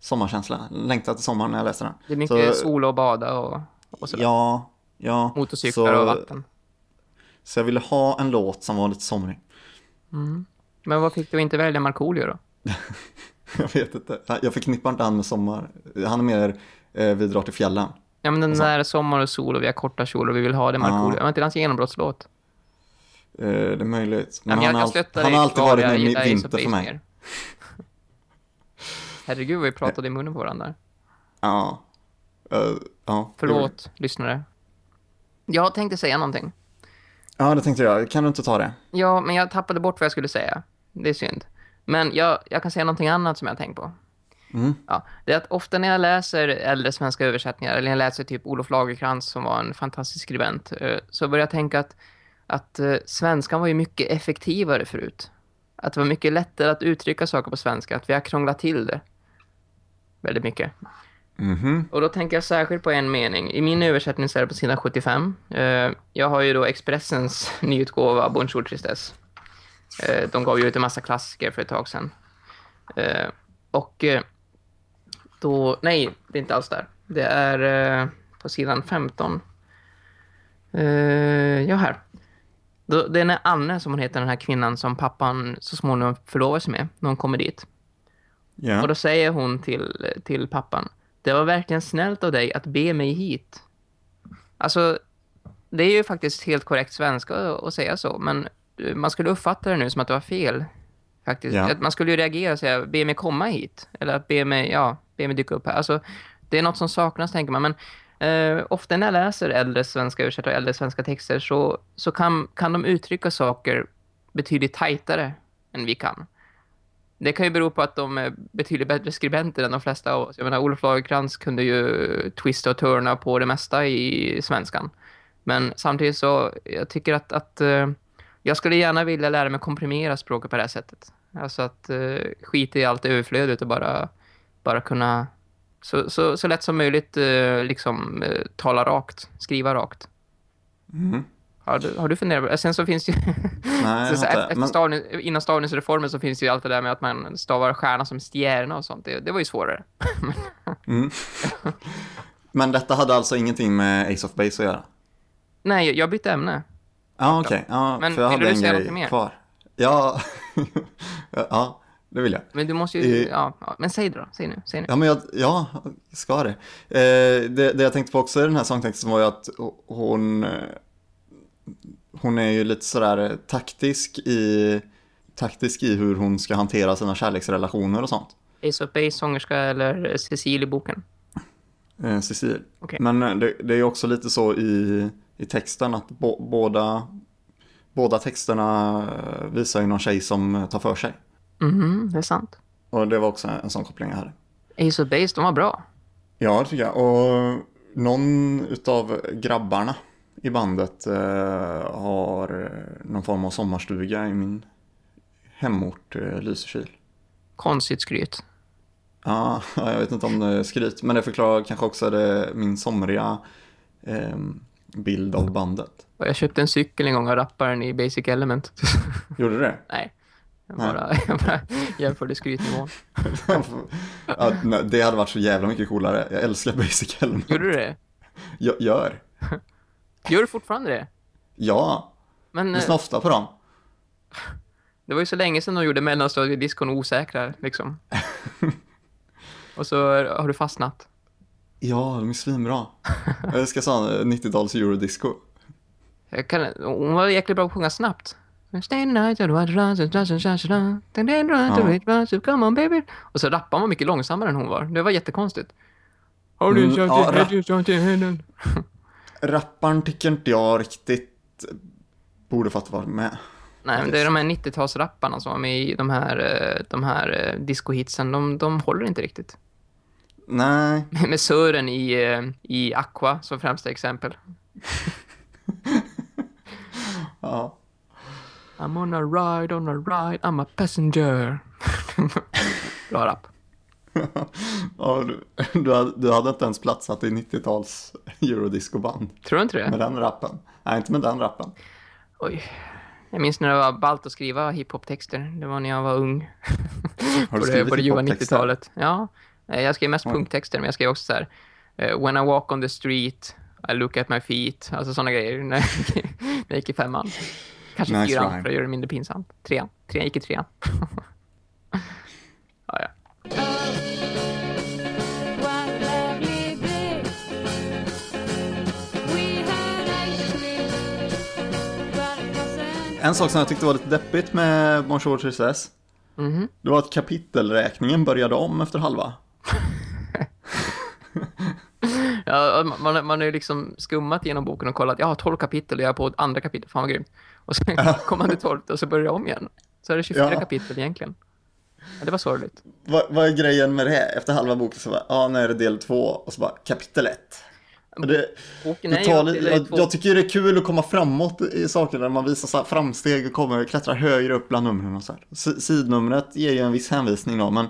sommarkänsla, längtade till sommaren när jag läste den. Det är mycket Så- sol och bada och, och sådär. Ja, ja. Motorcyklar så, och vatten. Så jag ville ha en låt som var lite somrig. Men vad fick du inte välja Markoolio då? Jag vet inte. Jag förknippar inte han med sommar. Han är mer eh, vi drar till fjällen. Ja, men den där sommar och sol och vi har korta kjolar och vi vill ha det Markoolio. Ja. Var inte hans genombrottslåt? Eh, det är möjligt. Men men jag, han, har jag han har alltid varit of vinter för mig. mer. Herregud, vi pratade i munnen på varandra. Ja. Eh, ja. Förlåt, lyssnare. Jag tänkte säga någonting. Ja, det tänkte jag. Kan du inte ta det? Ja, men jag tappade bort vad jag skulle säga. Det är synd. Men jag, jag kan säga någonting annat som jag har tänkt på. Mm. Ja, det är att ofta när jag läser äldre svenska översättningar, eller jag läser typ Olof Lagerkrantz som var en fantastisk skribent, eh, så börjar jag tänka att, att eh, svenskan var ju mycket effektivare förut. Att det var mycket lättare att uttrycka saker på svenska, att vi har krånglat till det väldigt mycket. Mhm. Och då tänker jag särskilt på en mening. I min översättning så är det på sidan 75. Eh, jag har ju då Expressens nyutgåva Bonjour Tristesse. Eh, de gav ju ut en massa klassiker för ett tag sedan. Eh, och eh, då... Nej, det är inte alls där. Det är eh, på sidan 15. Eh, ja, här. Då, det är när Anne, som hon heter, den här kvinnan som pappan så småningom förlovar sig med när hon kommer dit. Ja. Och då säger hon till, till pappan, Det var verkligen snällt av dig att be mig hit. Alltså, det är ju faktiskt helt korrekt svenska att säga så, men eh, man skulle uppfatta det nu som att det var fel. Faktiskt. Ja. Att Man skulle ju reagera och säga, be mig komma hit. Eller att be mig, ja, be mig dyka upp här. Alltså, det är något som saknas, tänker man. Men eh, ofta när jag läser äldre svenska översättare, äldre svenska texter, så, så kan, kan de uttrycka saker betydligt tajtare än vi kan. Det kan ju bero på att de är betydligt bättre skribenter än de flesta av oss. Jag menar, Olof Lagercrantz kunde ju twista och turna på det mesta i svenskan. Men samtidigt så, jag tycker att, att eh, jag skulle gärna vilja lära mig komprimera språket på det här sättet. Alltså att eh, skita i allt överflödet och bara, bara kunna så, så, så lätt som möjligt eh, liksom eh, tala rakt, skriva rakt. Mm. Har du, har du funderat på det? Sen så finns ju... Nej, så, inte. Men, stavning, innan stavningsreformen så finns ju allt det där med att man stavar stjärna som stjärna och sånt. Det, det var ju svårare. mm. men detta hade alltså ingenting med Ace of Base att göra? Nej, jag, bytte ämne. Ja, okej. Ja, Men för jag hade du en grej mer? kvar. Ja. ja, det vill jag. Men du måste ju... Eh. Ja, ja, men säg det då. Säg nu. Säg nu. Ja, men jag, ja, ska det. Eh, det. Det jag tänkte på också i den här sångtexten var ju att hon, eh, hon är ju lite sådär taktisk i, taktisk i hur hon ska hantera sina kärleksrelationer och sånt. Ace of Base, sångerska eller Cecil i boken. Eh, Cecil. Okej. Men eh, det, det är ju också lite så i, i texten att bo, båda, båda texterna eh, visar ju någon tjej som eh, tar för sig. Mhm, det är sant. Och det var också en sån koppling jag hade. Ace of Base, de var bra. Ja, det tycker jag. Och någon utav grabbarna i bandet eh, har eh, någon form av sommarstuga i min hemort eh, Lysekil. Konstigt skryt. Ja, jag vet inte om det är skryt, men det förklarar kanske också det, min somriga eh, bild av bandet. Och jag köpte en cykel en gång av rapparen i Basic Element. Gjorde du det? Nej. Bara, jag bara jämförde skrytnivån. ja, det hade varit så jävla mycket coolare. Jag älskar Basic Element. Gjorde du det? Jag, gör. Gör du fortfarande det? Ja, Men eh, lyssna ofta på dem. det var ju så länge sedan de gjorde mellanstadiediskon osäkra, liksom. Och så har du fastnat. Ja, de är svinbra. Jag ska säga 90-tals eurodisco. Jag kan, hon var jäkligt bra på att sjunga snabbt. Come on baby. Och så rappar man mycket långsammare än hon var. Det var jättekonstigt. Har du Mm, ja, det? rap- Du sa till henne. Rapparen tycker inte jag riktigt borde fått vara med. Nej, men det är de här 90-talsrapparna som var med i de här, eh, de här eh, discohitsen. De, de håller inte riktigt. Nej, Med Sören i, eh, i Aqua som främsta exempel. ja. I'm on a ride, on a ride, I'm a passenger. Bra rap. ja du, du, du hade inte ens platsat i 90-tals eurodiscoband Tror du inte det? med den rappen. Nej, inte med den rappen. Oj. Jag minns när det var ballt att skriva hiphop-texter. Det var när jag var ung. Har du skrivit ljuva hiphop-texter? 90-talet. Ja. Jag skrev mest punktexter, men jag skrev också så här. eh, When I walk on the street, I look at my feet. Alltså sådana grejer när jag gick i femman. Kanske Nice fyran rhyme. för att göra det mindre pinsamt. Trean. Trean gick i trean. ja, ja. En sak som jag tyckte var lite deppigt med Bonjour Tristesse, Mhm. det var att kapitelräkningen började om efter halva. Ja, man, man har ju liksom skummat igenom boken och kollat, jag har 12 kapitel och jag är på andra kapitel, fan vad grymt. Och sen kommer man till 12 och så börjar det om igen. Så är det 24 Ja. kapitel egentligen. Ja, det var sorgligt. Vad, vad är grejen med det? Efter halva boken så bara, ja, nu är det del två och så bara kapitel ett. Det, Boken är tar ju jag, jag tycker det är kul att komma framåt i saker när man visar så här framsteg och kommer klättrar högre upp bland numren och så här. Sidnumret ger ju en viss hänvisning då, men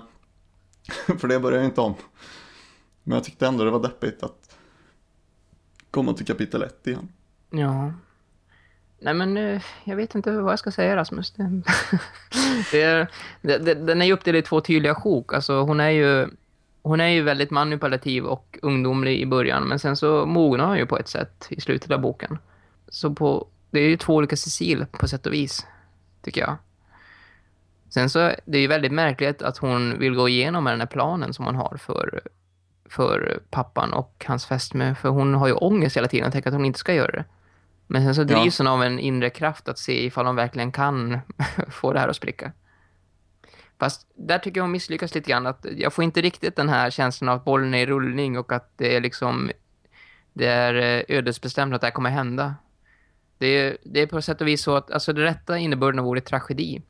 för det börjar jag inte om. Men jag tyckte ändå det var deppigt att komma till kapitel ett igen. Ja. Nej men eh, jag vet inte vad jag ska säga Rasmus. Det, det är, det, det, den är ju uppdelad i två tydliga sjok. Alltså hon är ju hon är ju väldigt manipulativ och ungdomlig i början. Men sen så mognar hon ju på ett sätt i slutet av boken. Så på, det är ju två olika Cecil på sätt och vis. Tycker jag. Sen så det är ju väldigt märkligt att hon vill gå igenom med den här planen som hon har för, för pappan och hans fästmö. För hon har ju ångest hela tiden och tänker att hon inte ska göra det. Men sen så drivs hon av en inre kraft att se ifall hon verkligen kan få det här att spricka. Fast där tycker jag hon misslyckas lite grann. Att jag får inte riktigt den här känslan av att bollen är i rullning och att det är liksom det är eh, ödesbestämt att det här kommer hända. Det är, det är på sätt och vis så att alltså det rätta innebörden av ordet tragedi.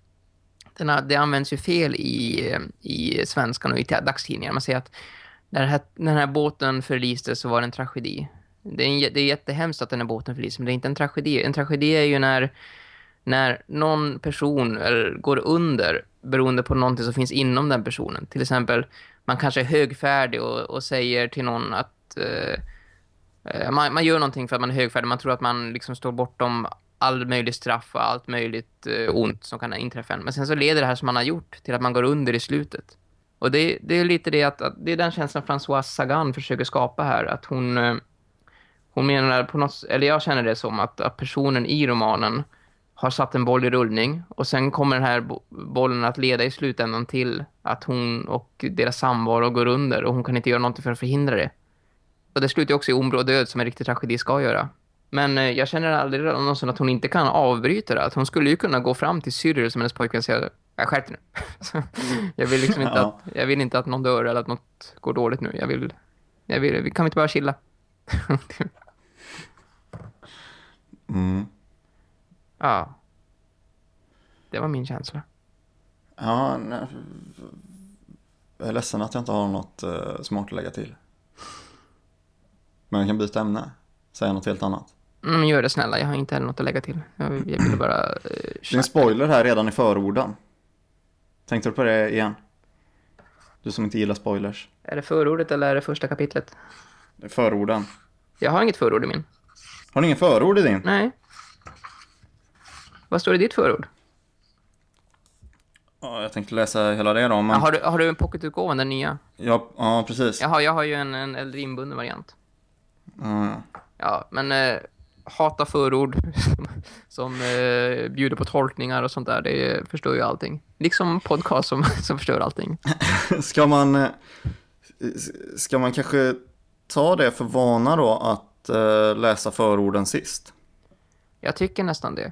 Den det används ju fel i, i svenskan och i dagstidningar. Man säger att när, här, när den här båten förliste så var det en tragedi. Det är, en, det är jättehemskt att den här båten förliste, men det är inte en tragedi. En tragedi är ju när, när någon person eller, går under beroende på någonting som finns inom den personen. Till exempel, man kanske är högfärdig och, och säger till någon att eh, eh man, man gör någonting för att man är högfärdig. Man tror att man liksom står bortom all möjlig straff och allt möjligt eh, ont som kan inträffa en. Men sen så leder det här som man har gjort till att man går under i slutet. Och det, det är lite det att, att det är den känslan François Sagan försöker skapa här. Att hon, eh, hon menar på något, eller jag känner det som att, att personen i romanen har satt en boll i rullning och sen kommer den här bollen att leda i slutändan till att hon och deras samvaro går under och hon kan inte göra någonting för att förhindra det. Och det slutar ju också i ombro och död som en riktig tragedi ska göra. Men eh, jag känner aldrig någonsin att hon inte kan avbryta det. Att hon skulle ju kunna gå fram till Cyril som hennes pojke och säga jag skärpte nu. jag vill liksom inte att jag vill inte att någon dör eller att något går dåligt nu. Jag vill jag vill vi kan vi inte bara chilla. Mm. ja. Det var min känsla. Ja, nej. Jag är ledsen att jag inte har något uh, smart att lägga till. Men jag kan byta ämne. Säga något helt annat. Mm, gör det snälla, jag har inte heller något att lägga till. Jag, jag ville bara... Uh, Det är en spoiler här redan i förorden. Tänkte du på det igen? Du som inte gillar spoilers. är det förordet eller är det första kapitlet? Det är förorden. Jag har inget förord i min. Har ni ingen förord i din? Nej. Vad står i ditt förord? Ja, jag tänkte läsa hela det då. Men... Ja, har, du, har du en pocketutgåva, den nya? Ja, ja, precis. Jaha, jag har ju en, en äldre inbunden variant. Ja, ja. Ja, men eh, hata förord som eh, bjuder på tolkningar och sånt där, det förstör ju allting. Liksom podcast som, som förstör allting. Ska man, eh, ska man kanske ta det för vana då att eh, läsa förorden sist? Jag tycker nästan det.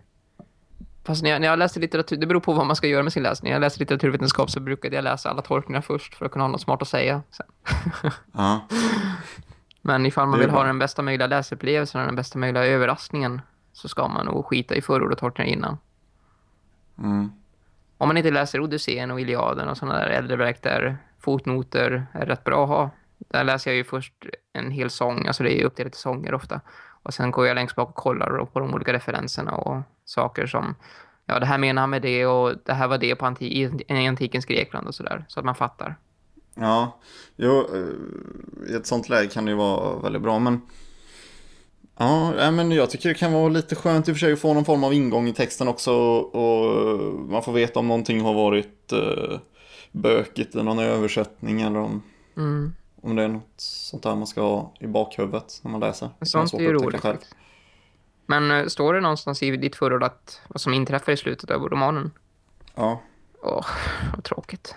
Fast när jag, när jag läser litteratur, det beror på vad man ska göra med sin läsning. När jag läser litteraturvetenskap så brukade jag läsa alla tolkningar först för att kunna ha något smart att säga. Sen. Ja, Men ifall man vill ha bra. den bästa möjliga läsupplevelsen och den bästa möjliga överraskningen så ska man nog skita i förord och tolkningar innan. mm. Om man inte läser Odysseen och Iliaden och sådana där äldre verk där fotnoter är rätt bra att ha. Där läser jag ju först en hel sång, alltså det är uppdelat i sånger ofta. Och sen går jag längst bak och kollar på de olika referenserna och saker som ja, det här menar han med det och det här var det på anti i i antikens Grekland och sådär. Så att man fattar. Ja. Jo, eh, i ett sånt läge kan det ju vara väldigt bra, men Ja, men jag tycker det kan vara lite skönt i och för sig att få någon form av ingång i texten också och man får veta om någonting har varit eh, bökigt i någon översättning eller om, Mm. om det är något sånt där man ska ha i bakhuvudet när man läser. Sånt är ju roligt faktiskt. Men eh, står det någonstans i ditt förord att vad som inträffar i slutet av romanen? Ja, Åh, vad tråkigt.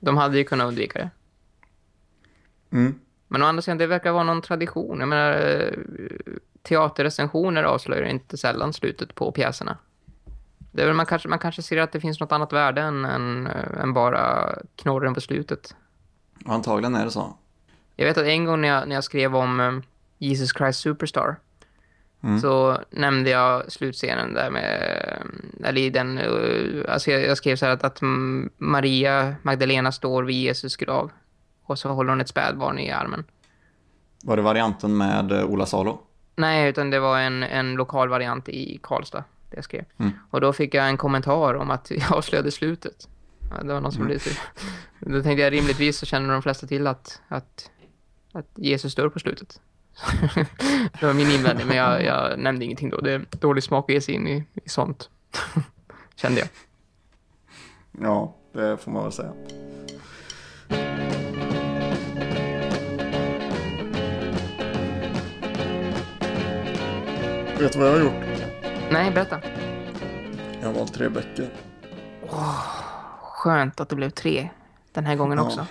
De hade ju kunnat undvika det. mm. Men å andra sidan, det verkar vara någon tradition. Jag menar, eh, teaterrecensioner avslöjar inte sällan slutet på pjäserna. Det är väl man kanske, man kanske ser att det finns något annat värde än, än, eh, än bara knorren på slutet. antagligen är det så. Jag vet att en gång när jag, när jag skrev om eh, Jesus Christ Superstar Mm. så nämnde jag slutscenen där med, eller i den, eh, alltså jag, jag skrev så här att, att mm, Maria Magdalena står vid Jesus grav och så håller hon ett spädbarn i armen. Var det varianten med eh, Ola Salo? Nej, utan det var en, en lokal variant i Karlstad, det jag skrev. Mm. Och då fick jag en kommentar om att jag avslöjade slutet. Ja, det var någon som blev sur. Då tänkte jag rimligtvis så känner de flesta till att, att, att Jesus dör på slutet. Det var min invändning, men jag, jag nämnde ingenting då. Det är dålig smak att ge sig in i, i sånt. Kände jag. Ja, det får man väl säga. Vet du vad jag har gjort? Nej, berätta. Jag har valt tre böcker. Skönt att det blev tre den här gången Ja. också.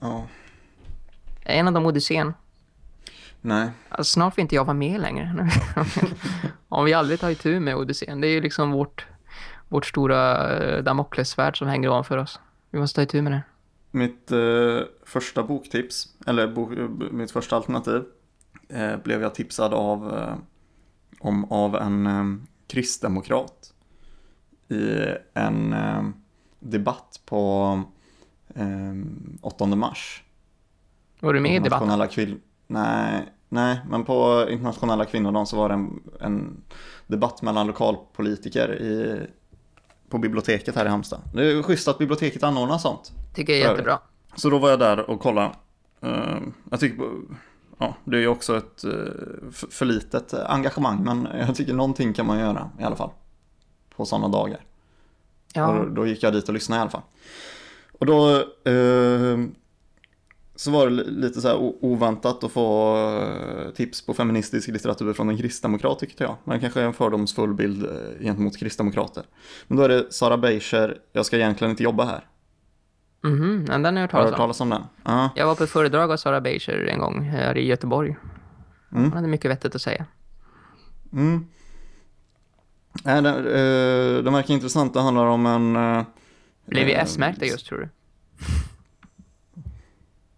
Ja. En av dem Odysseen? Nej, Alltså, snart får inte jag vara med längre. Om vi aldrig tar itu med Odysseen. Det är ju liksom vårt, vårt stora eh, Damoklessvärd som hänger ovanför oss. Vi måste ta itu med det. mitt eh, första boktips, eller bo, mitt första alternativ, eh, blev jag tipsad av, eh, om av en eh, kristdemokrat i en eh, debatt på eh, 8 mars. Var du med i debatten? Kvinn... Nej, nej, men på internationella kvinnodagen så var det en, en debatt mellan lokalpolitiker i, på biblioteket här i Halmstad. Det är schysst att biblioteket anordnar sånt. Tycker jag är jättebra. Så då var jag där och kollade. Eh, jag tycker, ja, det är ju också ett eh, för, för litet engagemang, men jag tycker någonting kan man göra i alla fall. På sådana dagar. Ja, Och då gick jag dit och lyssnade i alla fall. Och då eh, så var det li- lite så här oväntat att få eh, tips på feministisk litteratur från en kristdemokrat tyckte jag. Men kanske är en fördomsfull bild eh, gentemot kristdemokrater. Men då är det Sara Beischer, Jag ska egentligen inte jobba här. mhm, den har jag hört Har du talas hört om. talas om den? Ja. Jag var på ett föredrag av Sara Beischer en gång här i Göteborg. Mm. Hon hade mycket vettigt att säga. Mm. Nej, den, eh, den verkar intressant. Det handlar om en... eh, Blev vi S-märkta just tror du?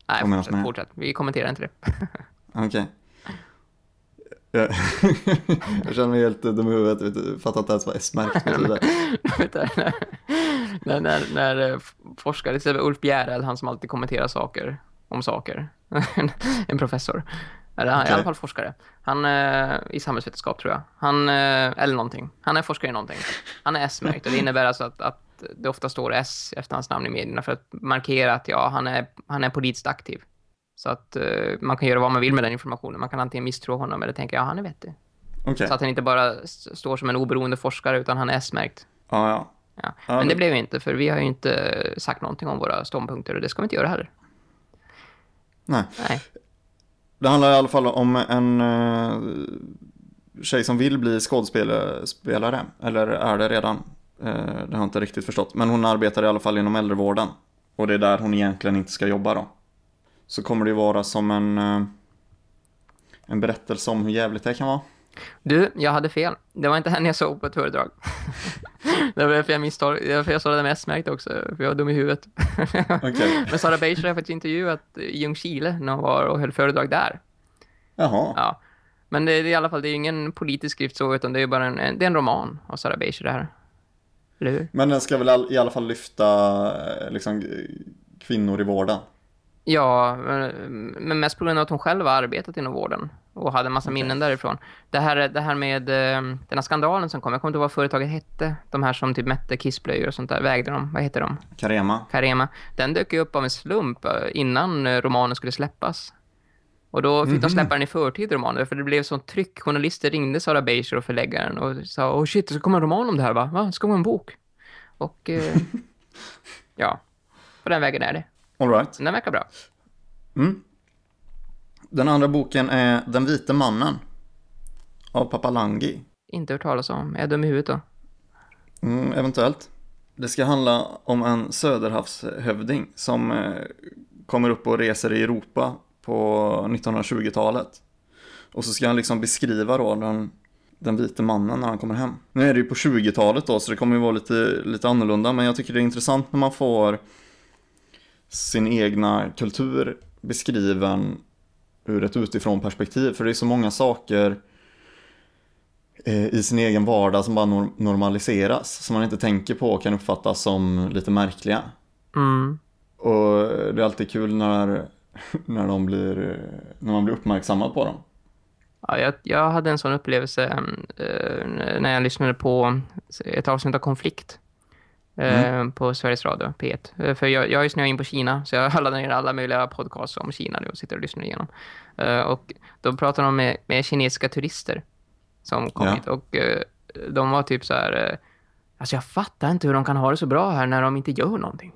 Nej, menas fortsätt, med? fortsätt. Vi kommenterar inte det. Okej. Jag jag känner mig helt dum i huvudet. Vet du, fattar inte ens vad S-märkt betyder. När, när, när, eh, forskare, till exempel Ulf Bjärel, han som alltid kommenterar saker om saker, en professor, eller han, i alla fall forskare, han eh, i samhällsvetenskap tror jag, han, eh, eller någonting, han är forskare i någonting, han är S-märkt och det innebär alltså att, att det ofta står S efter hans namn i medierna för att markera att ja, han är, han är politiskt aktiv. Så att eh, man kan göra vad man vill med den informationen. Man kan antingen misstro honom eller tänka ja, han är vettig. Okej. Så att han inte bara står som en oberoende forskare utan han är S-märkt. Ja, ja. Ja. Men det det- blev ju inte, för vi har ju inte sagt någonting om våra ståndpunkter och det ska vi inte göra heller. Nej. Nej. Det handlar i alla fall om en uh, tjej som vill bli skådespelare, spelare, eller är det redan? Eh, det har jag inte riktigt förstått. Men hon arbetar i alla fall inom äldrevården. Och det är där hon egentligen inte ska jobba då. Så kommer det ju vara som en, eh, en berättelse om hur jävligt det kan vara. Du, jag hade fel. Det var inte henne jag såg på ett föredrag. det var därför jag misstog. Det var därför jag såg det med S-märkt också, för jag var dum i huvudet. Okej. Men Sara Beischer har faktiskt intervjuat i Ljungskile när hon var och höll föredrag där. Jaha. Ja. Men det är i alla fall, det är ingen politisk skrift så, utan det är bara en, en, det är en roman av Sara Beischer det här. Eller hur? Men den ska väl all- i alla fall lyfta eh, liksom, eh, kvinnor i vården. Ja, men mest på grund av att hon själv har arbetat inom vården och hade en massa minnen därifrån. Det här, det här med eh, den här skandalen som kom, jag kommer inte ihåg vad företaget hette, de här som typ mätte kissblöjor och sånt där, vägde de, vad heter de? Carema. Carema. Den dök ju upp av en slump innan romanen skulle släppas. Och då fick de släppa den i förtid, romanen, för det blev sånt tryck. Journalister ringde Sara Beischer och förläggaren och sa, åh shit, det ska komma en roman om det här va? Va? Det ska komma en bok. Och eh, ja, på den vägen är det. All right. Den verkar bra. Mm. Den andra boken är Den vite mannen. Av Papalangi. Inte hört talas om. Är jag dum i huvudet då? Mm, eventuellt. Det ska handla om en söderhavshövding som eh, kommer upp och reser i Europa på 1920-talet. Och så ska han liksom beskriva då den, den vite mannen när han kommer hem. Nu är det ju på 20-talet då så det kommer ju vara lite, lite annorlunda men jag tycker det är intressant när man får sin egna kultur beskriven ur ett utifrån perspektiv för det är så många saker eh, i sin egen vardag som bara nor- normaliseras som man inte tänker på och kan uppfattas som lite märkliga. Mm. Och det är alltid kul när, när, de blir, när man blir uppmärksammad på dem. Ja, jag, jag hade en sån upplevelse eh, när jag lyssnade på ett avsnitt av Konflikt eh, på Sveriges Radio, P1. Eh, För jag, jag är ju snöat in på Kina, så jag laddade ner alla möjliga podcasts om Kina nu och sitter och lyssnar igenom. Eh, och då pratar de med, med kinesiska turister som kom Ja. hit och eh, de var typ så här... Eh, Alltså jag fattar inte hur de kan ha det så bra här när de inte gör någonting.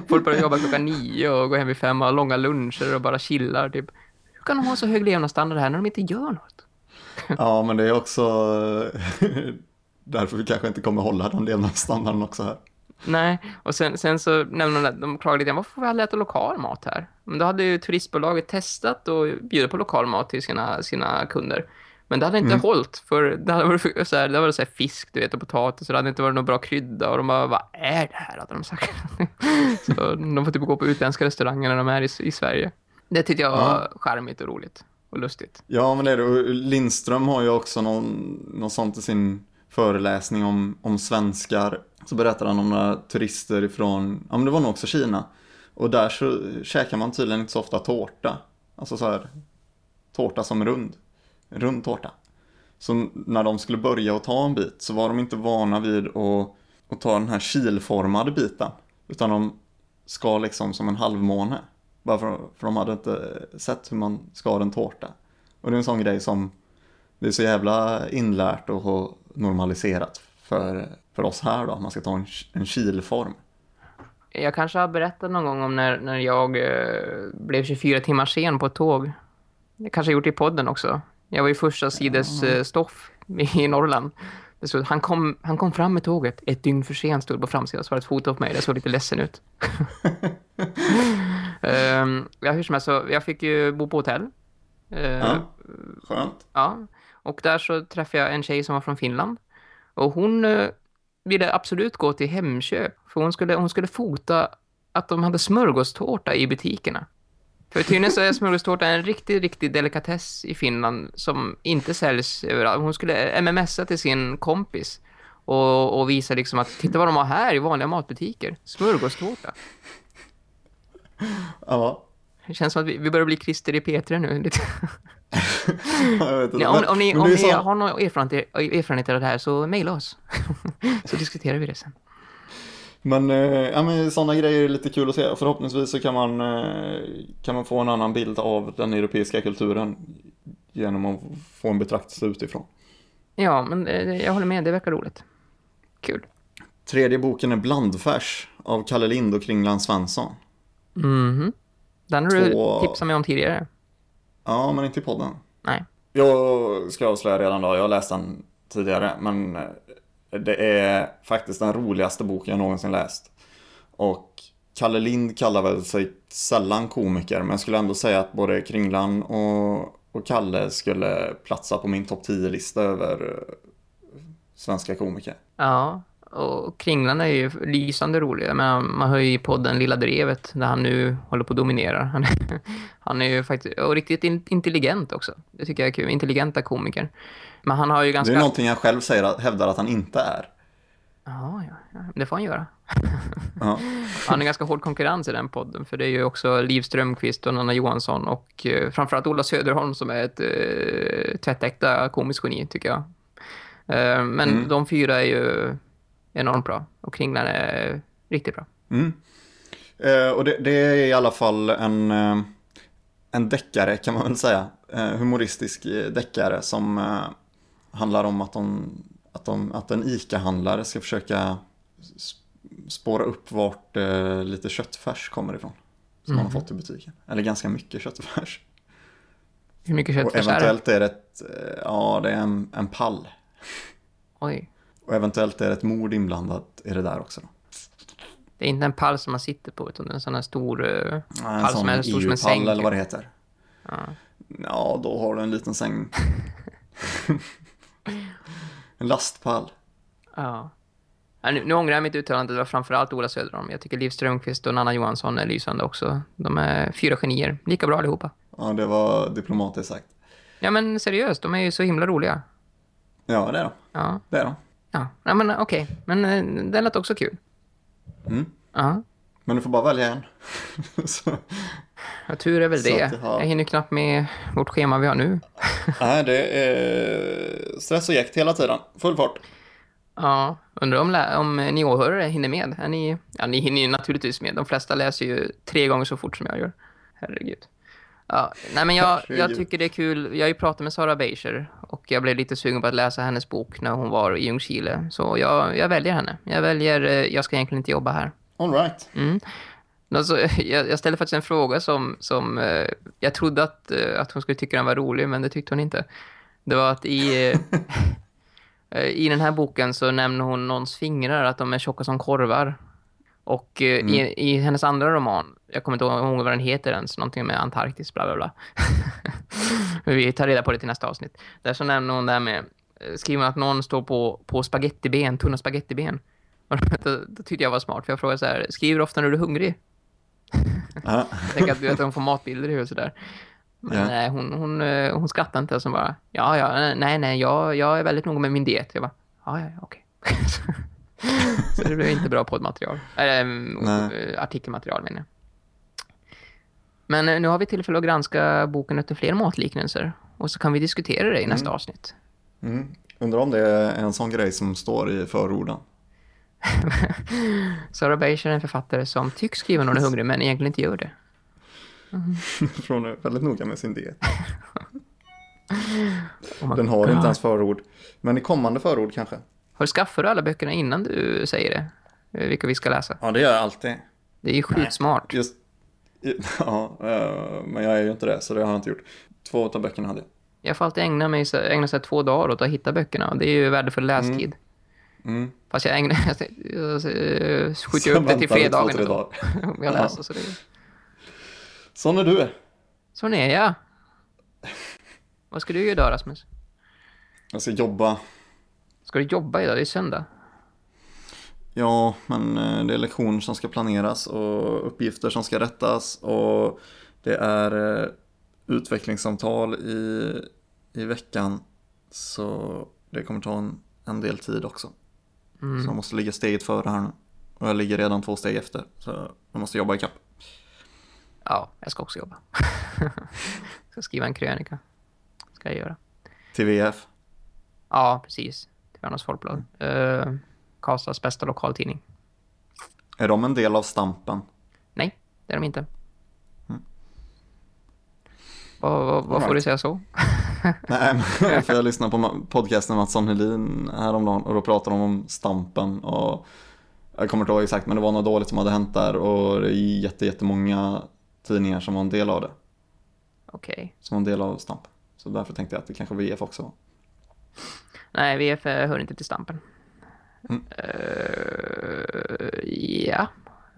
Folk börjar jobba klockan nio och går hem vid fem och har långa luncher och bara chillar. Typ. Hur kan de ha så hög levnadsstandard här när de inte gör något? Ja, men det är också därför vi kanske inte kommer hålla den levnadsstandarden också här. Nej, och sen, sen så nämnde de, de klagade lite, varför får vi aldrig äta lokal mat här? Men då hade ju turistbolaget testat och bjuda på lokal mat till sina, sina kunder. Men det hade inte Mm. hållit, för det hade varit så här, det var så här fisk, du vet, och potatis, och det hade inte varit någon bra krydda, och de bara, vad är det här, hade de sagt. så de får typ gå på utländska restauranger när de är i, i Sverige. Det tyckte jag var charmigt och roligt och lustigt. Ja, men det är det. Lindström har ju också någon, någon sånt i sin föreläsning om, om svenskar. Så berättar han om några turister ifrån, ja men det var nog också Kina. Och där så käkar man tydligen inte så ofta tårta. Alltså så här, tårta som rund. Rund tårta. Så när de skulle börja att ta en bit så var de inte vana vid att, att ta den här kilformade biten. Utan de skar liksom som en halvmåne. Bara för, för de hade inte sett hur man skar en tårta. Och det är en sån grej som det är så jävla inlärt och har normaliserat för, för oss här då. Man ska ta en, en kilform. Jag kanske har berättat någon gång om när, när jag eh, blev 24 timmar sen på ett tåg. Det kanske jag gjort i podden också. Jag var ju första sides eh, stoff i Norrland. Det stod, han, kom, han kom fram med tåget ett dygn för sent stod på framsidan så var det ett foto på mig. Det såg lite ledsen ut. um, ja, hur som helst, så jag fick ju bo på hotell. Eh, Ja, skönt. Ja, och där så träffade jag en tjej som var från Finland. Och hon eh, ville absolut gå till Hemköp. För hon skulle, hon skulle fota att de hade smörgåstårta i butikerna. För tydligen så är smörgåstårta en riktig, riktig delikatess i Finland som inte säljs överallt. Hon skulle mmsa till sin kompis och, och visa liksom att titta vad de har här i vanliga matbutiker. Smörgåstårta. Ja, Det känns som att vi, vi börjar bli Christer i P3 nu. Lite. Nej, om, om ni, om ni så- har någon erfarenhet, erfarenhet av det här så mejla oss. så diskuterar vi det sen. Men, eh, ja, men sådana grejer är lite kul att se. Förhoppningsvis så kan man, eh, kan man få en annan bild av den europeiska kulturen genom att få en betraktelse utifrån. Ja, men eh, jag håller med. Det verkar roligt. Kul. Tredje boken är Blandfärs av Kalle Lind och Kringland Svensson. Mhm. Den har du Två- tipsat mig om tidigare. Ja, men inte i podden. Nej. Jag ska avslöja redan då, jag har läst den tidigare, men det är faktiskt den roligaste boken jag någonsin läst. Och Kalle Lind kallar väl sig sällan komiker, men jag skulle ändå säga att både Kringlan och, och Kalle skulle platsa på min topp 10-lista över eh, svenska komiker. Ja, och Kringlan är ju lysande rolig. Men man hör ju i podden Lilla Drevet där han nu håller på att dominera. Han, han är ju faktiskt och riktigt intelligent också. Det tycker jag är kul. Intelligenta komiker. Men han har ju Det ganska... är någonting han själv säger, hävdar att han inte är. Ja, ja, ja, det får han göra. Ja. Han är ganska hård konkurrens i den podden för det är ju också Liv Strömquist och Nanna Johansson och eh, framförallt Ola Söderholm som är ett eh, tvättäkta komiskt geni tycker jag. Eh, men Mm. de fyra är ju enormt bra och Kringlan är riktigt bra. Mm. Eh, och det, det är i alla fall en, eh, en deckare kan man väl säga. Eh, humoristisk eh, deckare som handlar om att, de, att, de, att en ICA-handlare ska försöka spåra upp vart eh, lite köttfärs kommer ifrån. Som man har fått i butiken. Eller ganska mycket köttfärs. Hur mycket köttfärs är det? eventuellt är det ett, eh, ja det är en, en pall. Oj, Och eventuellt är det ett mord inblandat i det där också. Då. det är inte en pall som man sitter på utan en sån här stor... eh, En Pall som sån är stor som en säng, eller vad det heter. Ja. Ja, då har du en liten säng. en lastpall. Ja. Ja, nu, nu ångrar jag mitt uttalande. Det var framförallt Ola Söderholm. Jag tycker Liv Strömquist och Nanna Johansson är lysande också. De är fyra genier. Lika bra allihopa. Ja, det var diplomatiskt sagt. Ja, men seriöst. De är ju så himla roliga. Ja, det är de. Ja, Det är de. ja. ja men okej. Men eh, den lät också kul. Mm. Ja. Men du får bara välja en. Så, Ja, tur är väl Så det. att Jag hinner knappt med vårt schema vi har nu. nej, det är stress och jäkt hela tiden. Full fart. Ja, undrar om, om ni åhörare hinner med. Är ni, ja, ni hinner ju naturligtvis med. De flesta läser ju tre gånger så fort som jag gör. Herregud. Ja, nej men jag, jag tycker det är kul. Jag har ju pratat med Sara Beischer och jag blev lite sugen på att läsa hennes bok när hon var i Ljungskile. Så jag, jag väljer henne. Jag väljer, eh, jag ska egentligen inte jobba här. All right. Mm. Alltså, jag, jag ställde faktiskt en fråga som, som eh, jag trodde att, eh, att hon skulle tycka den var rolig, men det tyckte hon inte. Det var att i, eh, eh, i den här boken så nämner hon någons fingrar att de är tjocka som korvar. Och eh, i, i hennes andra roman, jag kommer inte ihåg vad den heter ens, någonting med Antarktis, bla bla bla. Vi tar reda på det till nästa avsnitt. Där så nämner hon där med, eh, skriver att någon står på, på spagettiben, tunna spagettiben. Och då tyckte jag var smart, för jag frågade så här, skriver du ofta när du är hungrig? Ja. Jag tänker att du vet, hon får matbilder i huvudet sådär. Men Ja. nej, hon, hon, eh, hon skrattar inte. Så bara, ja, ja, nej, nej, jag, jag är väldigt noga med min diet. Jag bara, ja, ja, okej. så det blev inte bra poddmaterial. Äh, artikelmaterial menar jag. Men eh, nu har vi tillfälle att granska boken efter fler matliknelser. Och så kan vi diskutera det i nästa avsnitt. Mm. Undrar om det är en sån grej som står i förorden. Sara Berger är en författare som tycks skriva när hon är hungrig men egentligen inte gör det. För hon är väldigt noga med sin diet. Oh Den har God. inte ens förord. Men i kommande förord kanske. Har du skaffat alla böckerna innan du säger det? Eh, Vilka vi ska läsa? Ja, det gör jag alltid. Det är ju sjukt smart. Just, ja, eh, men jag är ju inte det, så det har jag inte gjort. Två av böckerna hade jag. Jag får alltid ägna mig ägna sig två dagar åt att hitta böckerna. Och det är ju värdefull lästid. Mm. Fast jag ägnar... Jag eh, skjuter upp det till två, fredagen. dagar. Om jag Ja. läser så det... Sån är du. Sån är jag. Vad ska du göra idag, Rasmus? Jag ska jobba. Ska du jobba idag? Det är söndag. Ja, men eh, det är lektioner som ska planeras och uppgifter som ska rättas och det är eh, utvecklingssamtal i, i veckan. Så det kommer ta en, en del tid också. Mm. Så jag måste ligga steget före här nu. Och jag ligger redan två steg efter. Så jag måste jobba ikapp. Ja, jag ska också jobba. ska skriva en krönika. Ska jag göra. Till VF. Ja, precis. Till Värnars Folkblad. Uh, Karlstads bästa lokaltidning. Är de en del av Stampen? Nej, det är de inte. Mm. Vad, vad, vad får du säga så? Nej, för jag lyssnade på podcasten med Mattsson Helin häromdagen och då pratade de om Stampen och jag kommer inte ihåg exakt men det var något dåligt som hade hänt där och det är jätte, jättemånga tidningar som var en del av det. Okej. Som var en del av Stampen. Så därför tänkte jag att det kanske VF också var. Nej, VF hör inte till Stampen. Mm. Eh, ja.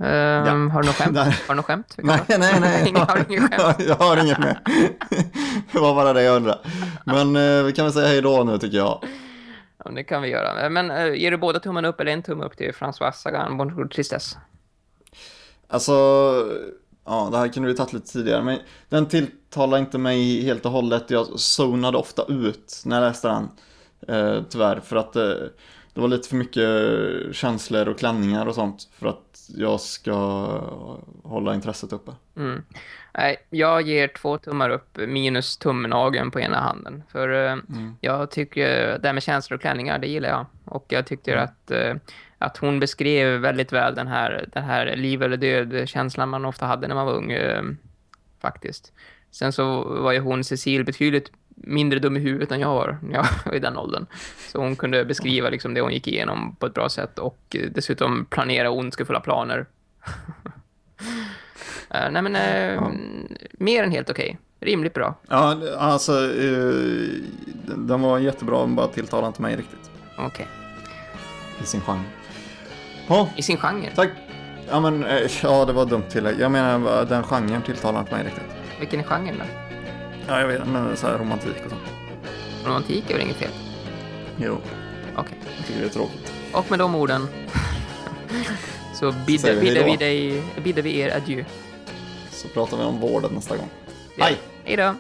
Ehm, Har du något skämt? Har du något skämt? Nej, nej, nej. Ingen- har inget skämt? jag har inget med. Det var bara det jag undrade. Men eh, vi kan väl säga hej då nu tycker jag. Ja, det kan vi göra. Men uh, ger du båda tummen upp eller en tumme upp till François Sagan, Bonjour Tristesse? Alltså, ja det här kunde vi tagit lite tidigare men den tilltalar inte mig helt och hållet. Jag zonade ofta ut när jag läste den. Eh, tyvärr, för att eh, det var lite för mycket känslor och klänningar och sånt för att jag ska hålla intresset uppe. Mm. Nej, jag ger två tummar upp minus tumnageln på ena handen. För eh, jag tycker det här med känslor och klänningar, det gillar jag. Och jag tyckte att, eh, att hon beskrev väldigt väl den här, den här liv eller död känslan man ofta hade när man var ung. Eh, faktiskt. Sen så var ju hon, Cecil, betydligt mindre dum i huvudet än jag var när jag var i den åldern. Så hon kunde beskriva liksom det hon gick igenom på ett bra sätt och dessutom planera ondskefulla planer. Eh, nej men, eh, mer än helt okej. Rimligt bra. Ja, alltså eh, den var jättebra men bara tilltalade inte mig riktigt Okej. i sin genre. Ja, I sin genre. tack. Ja men, ja det var dumt tillägg. Jag menar den genren tilltalar inte mig riktigt. Vilken är genren då? Ja, jag vet, men så här romantik och sånt. Romantik är väl inget fel? Jo, Okej. jag tycker det är tråkigt. Och med de orden så bidde, vi bidde, vi dig, bidde vi er adjö. Så pratar vi om vården nästa gång. Ja. Hej! Hej då!